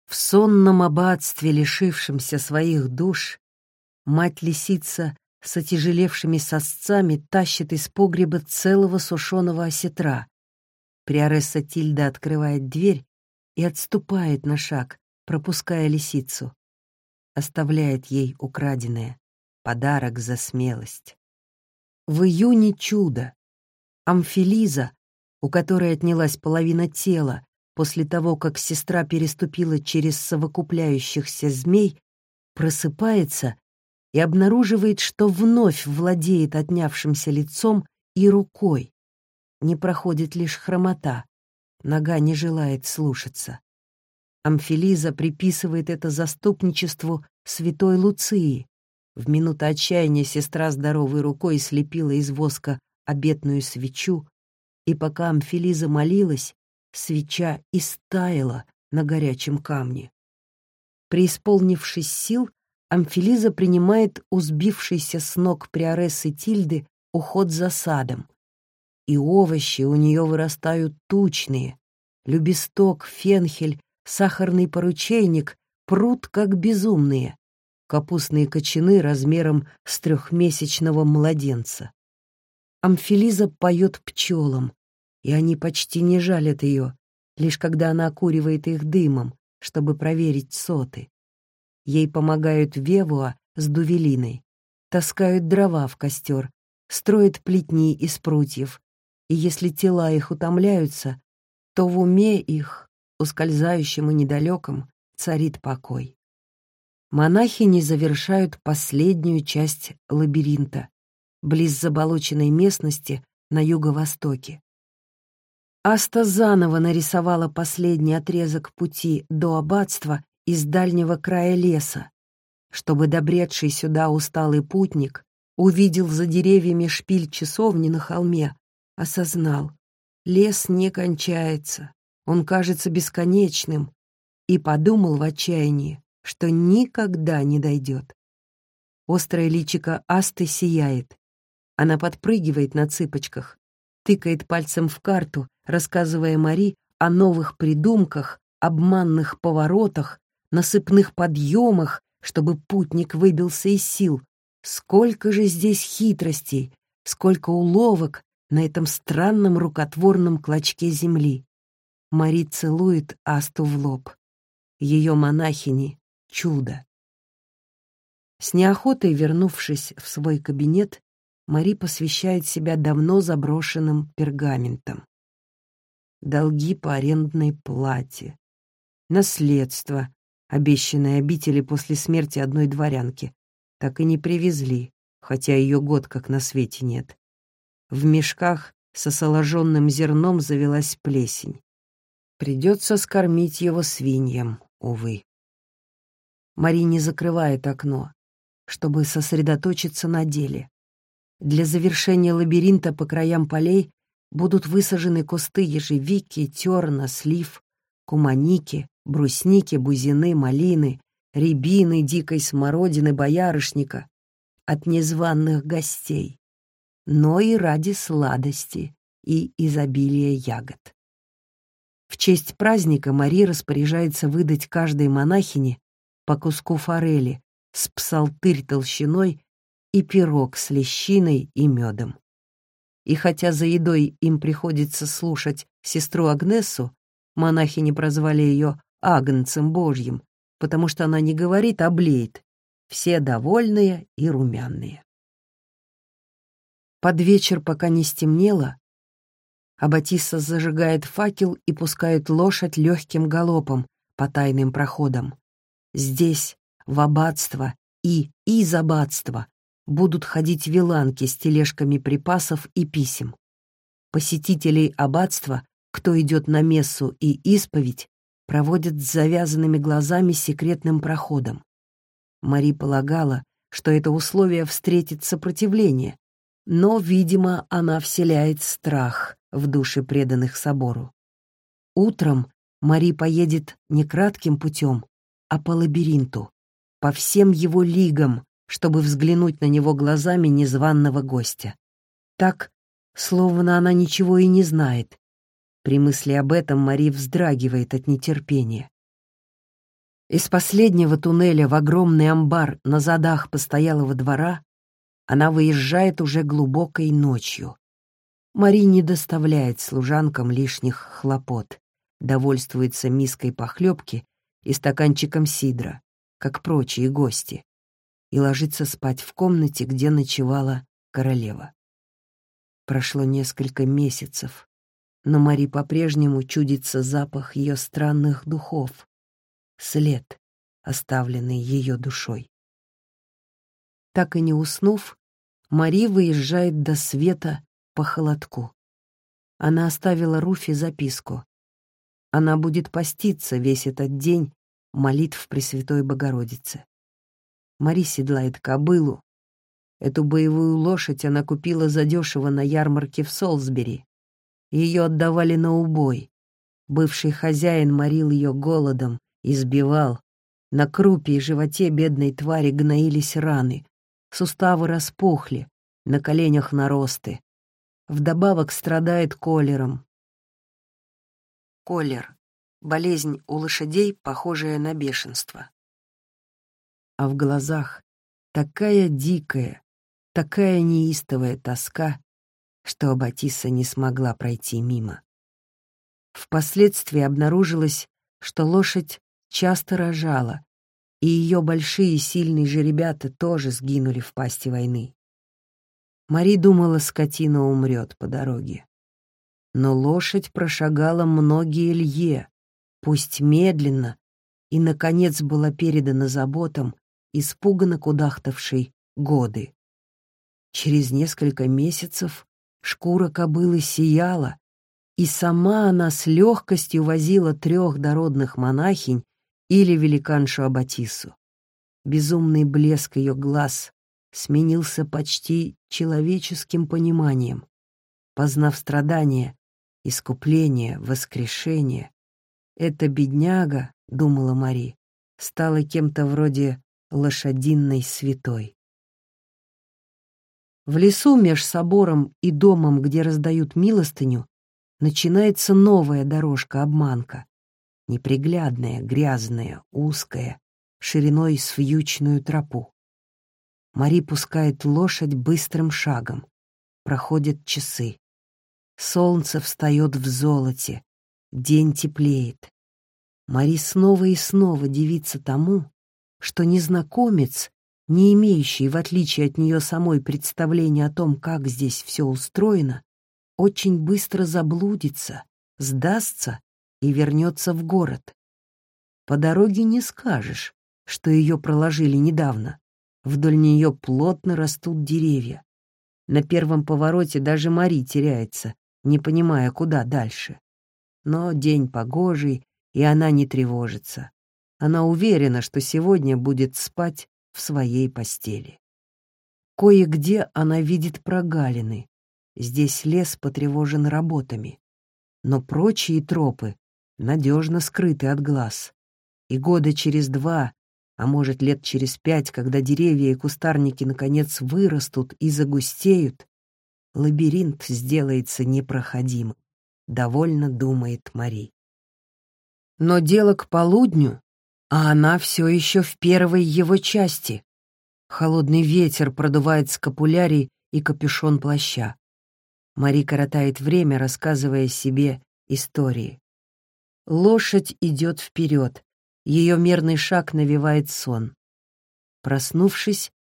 В сонном аббатстве, лишившемся своих душ, мать-лисица с отяжелевшими сосцами тащит из погреба целого сушеного осетра. Приоресса Тильда открывает дверь и отступает на шаг, пропуская лисицу. Оставляет ей украденное. Подарок за смелость. В июне чудо. Амфилиза, у которой отнялась половина тела после того, как сестра переступила через совокупляющихся змей, просыпается и обнаруживает, что вновь владеет отнявшимся лицом и рукой. Не проходит лишь хромота, нога не желает слушаться. Амфилиза приписывает это заступничеству святой Луции. В минуту отчаяния сестра здоровой рукой слепила из воска обетную свечу, и пока Амфилиза молилась, свеча истаяла на горячем камне. Преисполнившись сил, Амфилиза принимает у сбившейся с ног приорессы Тильды уход за садом. И овощи у нее вырастают тучные. Любесток, фенхель, сахарный поручейник прут как безумные. Капустные кочаны размером с трехмесячного младенца. Амфилиза поет пчелам, и они почти не жалят ее, лишь когда она окуривает их дымом, чтобы проверить соты. Ей помогают Вевуа с Дувелиной, таскают дрова в костер, строят плетни из прутьев, и если тела их утомляются, то в уме их, ускользающем и недалеком, царит покой. Монахи не завершают последнюю часть лабиринта, близ заболоченной местности на юго-востоке. Аста заново нарисовала последний отрезок пути до аббатства из дальнего края леса, чтобы добредший сюда усталый путник увидел за деревьями шпиль часовни на холме, осознал, лес не кончается, он кажется бесконечным, и подумал в отчаянии, что никогда не дойдет. Острое личико Асты сияет, она подпрыгивает на цыпочках, тыкает пальцем в карту, рассказывая Мари о новых придумках, обманных поворотах, насыпных подъемах, чтобы путник выбился из сил. Сколько же здесь хитростей, сколько уловок на этом странном рукотворном клочке земли. Мари целует Асту в лоб. Ее монахини — чудо. С неохотой вернувшись в свой кабинет, Мари посвящает себя давно заброшенным пергаментам. Долги по арендной плате, наследство, обещанное обители после смерти одной дворянки, так и не привезли, хотя ее год как на свете нет. В мешках со соложенным зерном завелась плесень. Придется скормить его свиньям, увы. Мари не закрывает окно, чтобы сосредоточиться на деле. Для завершения лабиринта по краям полей будут высажены кусты ежевики, терна, слив, куманики, брусники, бузины, малины, рябины, дикой смородины, боярышника от незваных гостей, но и ради сладости и изобилия ягод. В честь праздника Мари распоряжается выдать каждой монахине по куску форели с псалтырь толщиной и пирог с лещиной и медом. И хотя за едой им приходится слушать сестру Агнесу, монахини прозвали ее Агнцем Божьим, потому что она не говорит, а блеет. Все довольные и румяные. Под вечер, пока не стемнело, Аббатисса зажигает факел и пускает лошадь легким галопом по тайным проходам. Здесь, в аббатство и из аббатства, будут ходить виланки с тележками припасов и писем. Посетителей аббатства, кто идет на мессу и исповедь, проводят с завязанными глазами секретным проходом. Мари полагала, что это условие встретит сопротивление, но, видимо, она вселяет страх в души преданных собору. Утром Мари поедет не кратким путем, а по лабиринту, по всем его лигам, чтобы взглянуть на него глазами незваного гостя. Так, словно она ничего и не знает. При мысли об этом Мари вздрагивает от нетерпения. Из последнего туннеля в огромный амбар на задах постоялого двора она выезжает уже глубокой ночью. Мари не доставляет служанкам лишних хлопот, довольствуется миской похлебки и стаканчиком сидра, как прочие гости, и ложится спать в комнате, где ночевала королева. Прошло несколько месяцев, но Мари по-прежнему чудится запах ее странных духов, след, оставленный ее душой. Так и не уснув, Мари выезжает до света по холодку. Она оставила Руфи записку. Она будет поститься весь этот день молитв Пресвятой Богородице. Мари седлает кобылу. Эту боевую лошадь она купила задешево на ярмарке в Солсбери. Ее отдавали на убой. Бывший хозяин морил ее голодом, избивал. На крупе и животе бедной твари гноились раны. Суставы распухли, на коленях наросты. Вдобавок страдает колером. Колер — болезнь у лошадей, похожая на бешенство. А в глазах такая дикая, такая неистовая тоска, что Аббатиса не смогла пройти мимо. Впоследствии обнаружилось, что лошадь часто рожала, и ее большие сильные жеребята тоже сгинули в пасти войны. Мари думала, скотина умрет по дороге. Но лошадь прошагала многие лье, пусть медленно, и, наконец, была передана заботам, испуганно кудахтавшей годы. Через несколько месяцев шкура кобылы сияла, и сама она с легкостью возила трех дородных монахинь или великаншу Аббатису. Безумный блеск ее глаз сменился почти человеческим пониманием. Познав страдания, искупление, воскрешение, эта бедняга, думала Мари, стала кем-то вроде лошадиной святой. В лесу меж собором и домом, где раздают милостыню, начинается новая дорожка-обманка неприглядная, грязная, узкая, шириной с вьючную тропу. Мари пускает лошадь быстрым шагом. Проходят часы. Солнце встает в золоте. День теплеет. Мари снова и снова дивится тому, что незнакомец, не имеющий, в отличие от нее самой, представления о том, как здесь все устроено, очень быстро заблудится, сдастся и вернется в город. По дороге не скажешь, что ее проложили недавно. Вдоль нее плотно растут деревья. На первом повороте даже Мари теряется, не понимая, куда дальше. Но день погожий, и она не тревожится. Она уверена, что сегодня будет спать в своей постели. Кое-где она видит прогалины. Здесь лес потревожен работами. Но прочие тропы надежно скрыты от глаз. И года через два, а может лет через пять, когда деревья и кустарники наконец вырастут и загустеют, лабиринт сделается непроходимым, довольно думает Мари. Но дело к полудню, а она все еще в первой его части. Холодный ветер продувает скапулярий и капюшон плаща. Мари коротает время, рассказывая себе истории. Лошадь идет вперед, ее мерный шаг навевает сон. Проснувшись,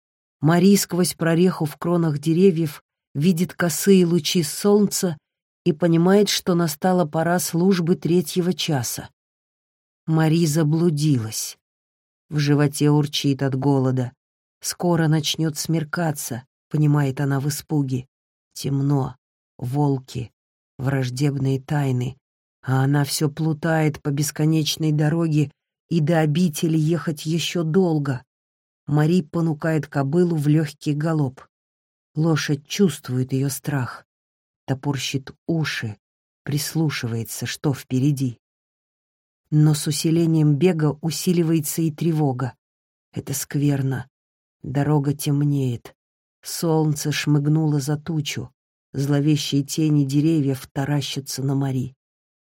Мари сквозь прореху в кронах деревьев видит косые лучи солнца и понимает, что настала пора службы третьего часа. Мари заблудилась. В животе урчит от голода. Скоро начнет смеркаться, понимает она в испуге. Темно, волки, враждебные тайны, а она все плутает по бесконечной дороге, и до обители ехать еще долго. Мари понукает кобылу в легкий галоп. Лошадь чувствует ее страх, топорщит уши, прислушивается, что впереди. Но с усилением бега усиливается и тревога. Это скверно. Дорога темнеет. Солнце шмыгнуло за тучу. Зловещие тени деревьев таращатся на Мари.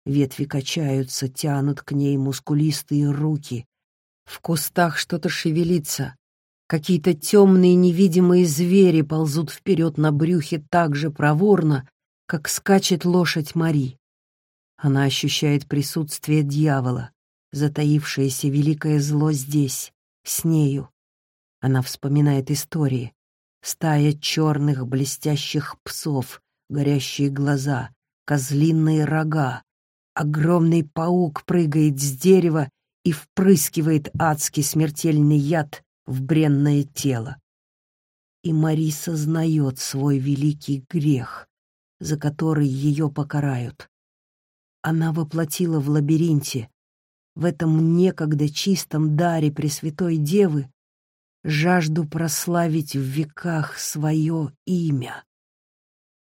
Ветви качаются, тянут к ней мускулистые руки. В кустах что-то шевелится. Какие-то темные невидимые звери ползут вперед на брюхе так же проворно, как скачет лошадь Мари. Она ощущает присутствие дьявола, затаившееся великое зло здесь, с нею. Она вспоминает истории. Стая черных блестящих псов, горящие глаза, козлиные рога. Огромный паук прыгает с дерева и впрыскивает адский смертельный яд в бренное тело. И Мари сознает свой великий грех, за который ее покарают. Она воплотила в лабиринте, в этом некогда чистом даре Пресвятой Девы, жажду прославить в веках свое имя.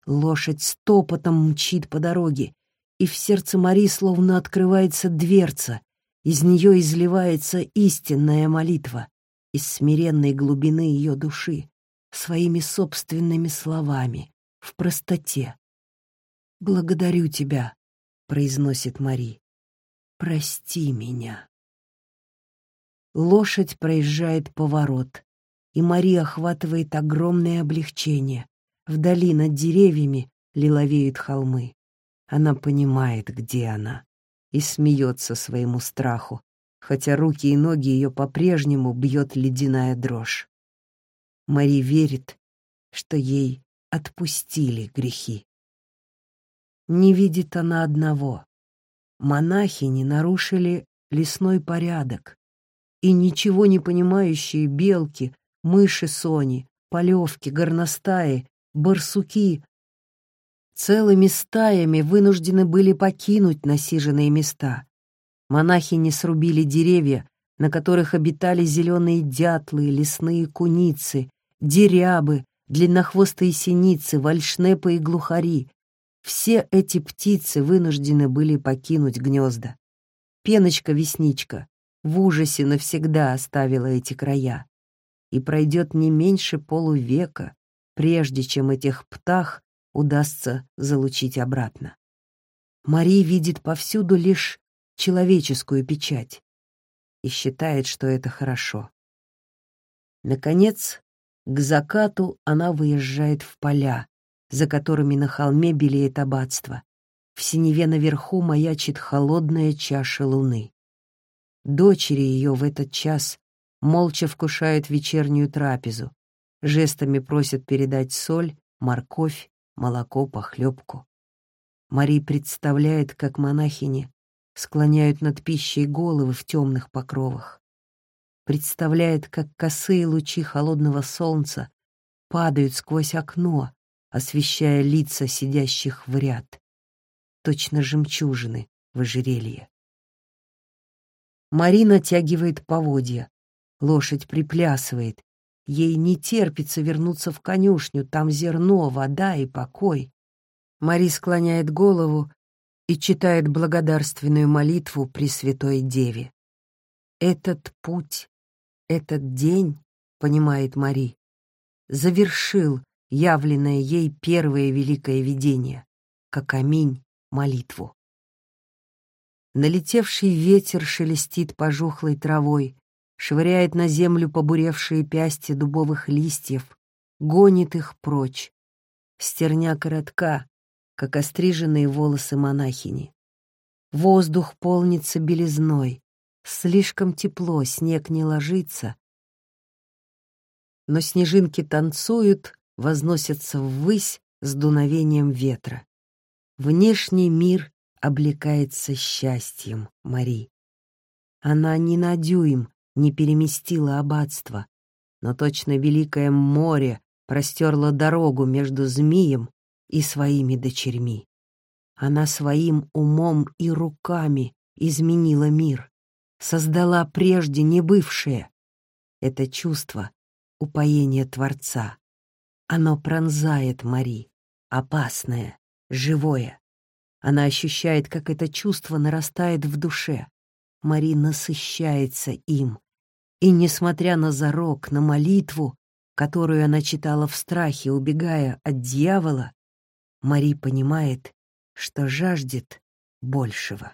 Лошадь стопотом мчит по дороге, и в сердце Мари словно открывается дверца, из нее изливается истинная молитва из смиренной глубины ее души, своими собственными словами, в простоте. «Благодарю тебя», — произносит Мари. «Прости меня». Лошадь проезжает поворот, и Мари охватывает огромное облегчение. Вдали над деревьями лиловеют холмы. Она понимает, где она, и смеется своему страху, хотя руки и ноги ее по-прежнему бьет ледяная дрожь. Мари верит, что ей отпустили грехи. Не видит она одного. Монахини нарушили лесной порядок, и ничего не понимающие белки, мыши Сони, полевки, горностаи, барсуки целыми стаями вынуждены были покинуть насиженные места. Монахини срубили деревья, на которых обитали зеленые дятлы, лесные куницы, дерябы, длиннохвостые синицы, вальшнепы и глухари. Все эти птицы вынуждены были покинуть гнезда. Пеночка-весничка в ужасе навсегда оставила эти края. И пройдет не меньше полувека, прежде чем этих птах удастся залучить обратно. Мари видит повсюду лишь человеческую печать и считает, что это хорошо. Наконец, к закату она выезжает в поля, за которыми на холме белеет аббатство. В синеве наверху маячит холодная чаша луны. Дочери ее в этот час молча вкушают вечернюю трапезу, жестами просят передать соль, морковь, молоко, похлебку. Мари представляет, как монахини склоняют над пищей головы в темных покровах. Представляет, как косые лучи холодного солнца падают сквозь окно, освещая лица сидящих в ряд. Точно жемчужины в ожерелье. Мари натягивает поводья. Лошадь приплясывает. Ей не терпится вернуться в конюшню, там зерно, вода и покой. Мари склоняет голову и читает благодарственную молитву Пресвятой Деве. Этот путь, этот день, понимает Мари, завершил явленное ей первое великое видение, как аминь молитву. Налетевший ветер шелестит пожухлой травой, швыряет на землю побуревшие пясти дубовых листьев, гонит их прочь. Стерня коротка, как остриженные волосы монахини. Воздух полнится белизной, слишком тепло, снег не ложится. Но снежинки танцуют, возносятся ввысь с дуновением ветра. Внешний мир облекается счастьем Мари. Она ни на дюйм не переместила аббатство, но точно великое море простерло дорогу между змеем и своими дочерьми. Она своим умом и руками изменила мир, создала прежде небывшее. Это чувство — упоение Творца. Оно пронзает Мари, опасное, живое. Она ощущает, как это чувство нарастает в душе. Мари насыщается им. И, несмотря на зарок, на молитву, которую она читала в страхе, убегая от дьявола, Мари понимает, что жаждет большего.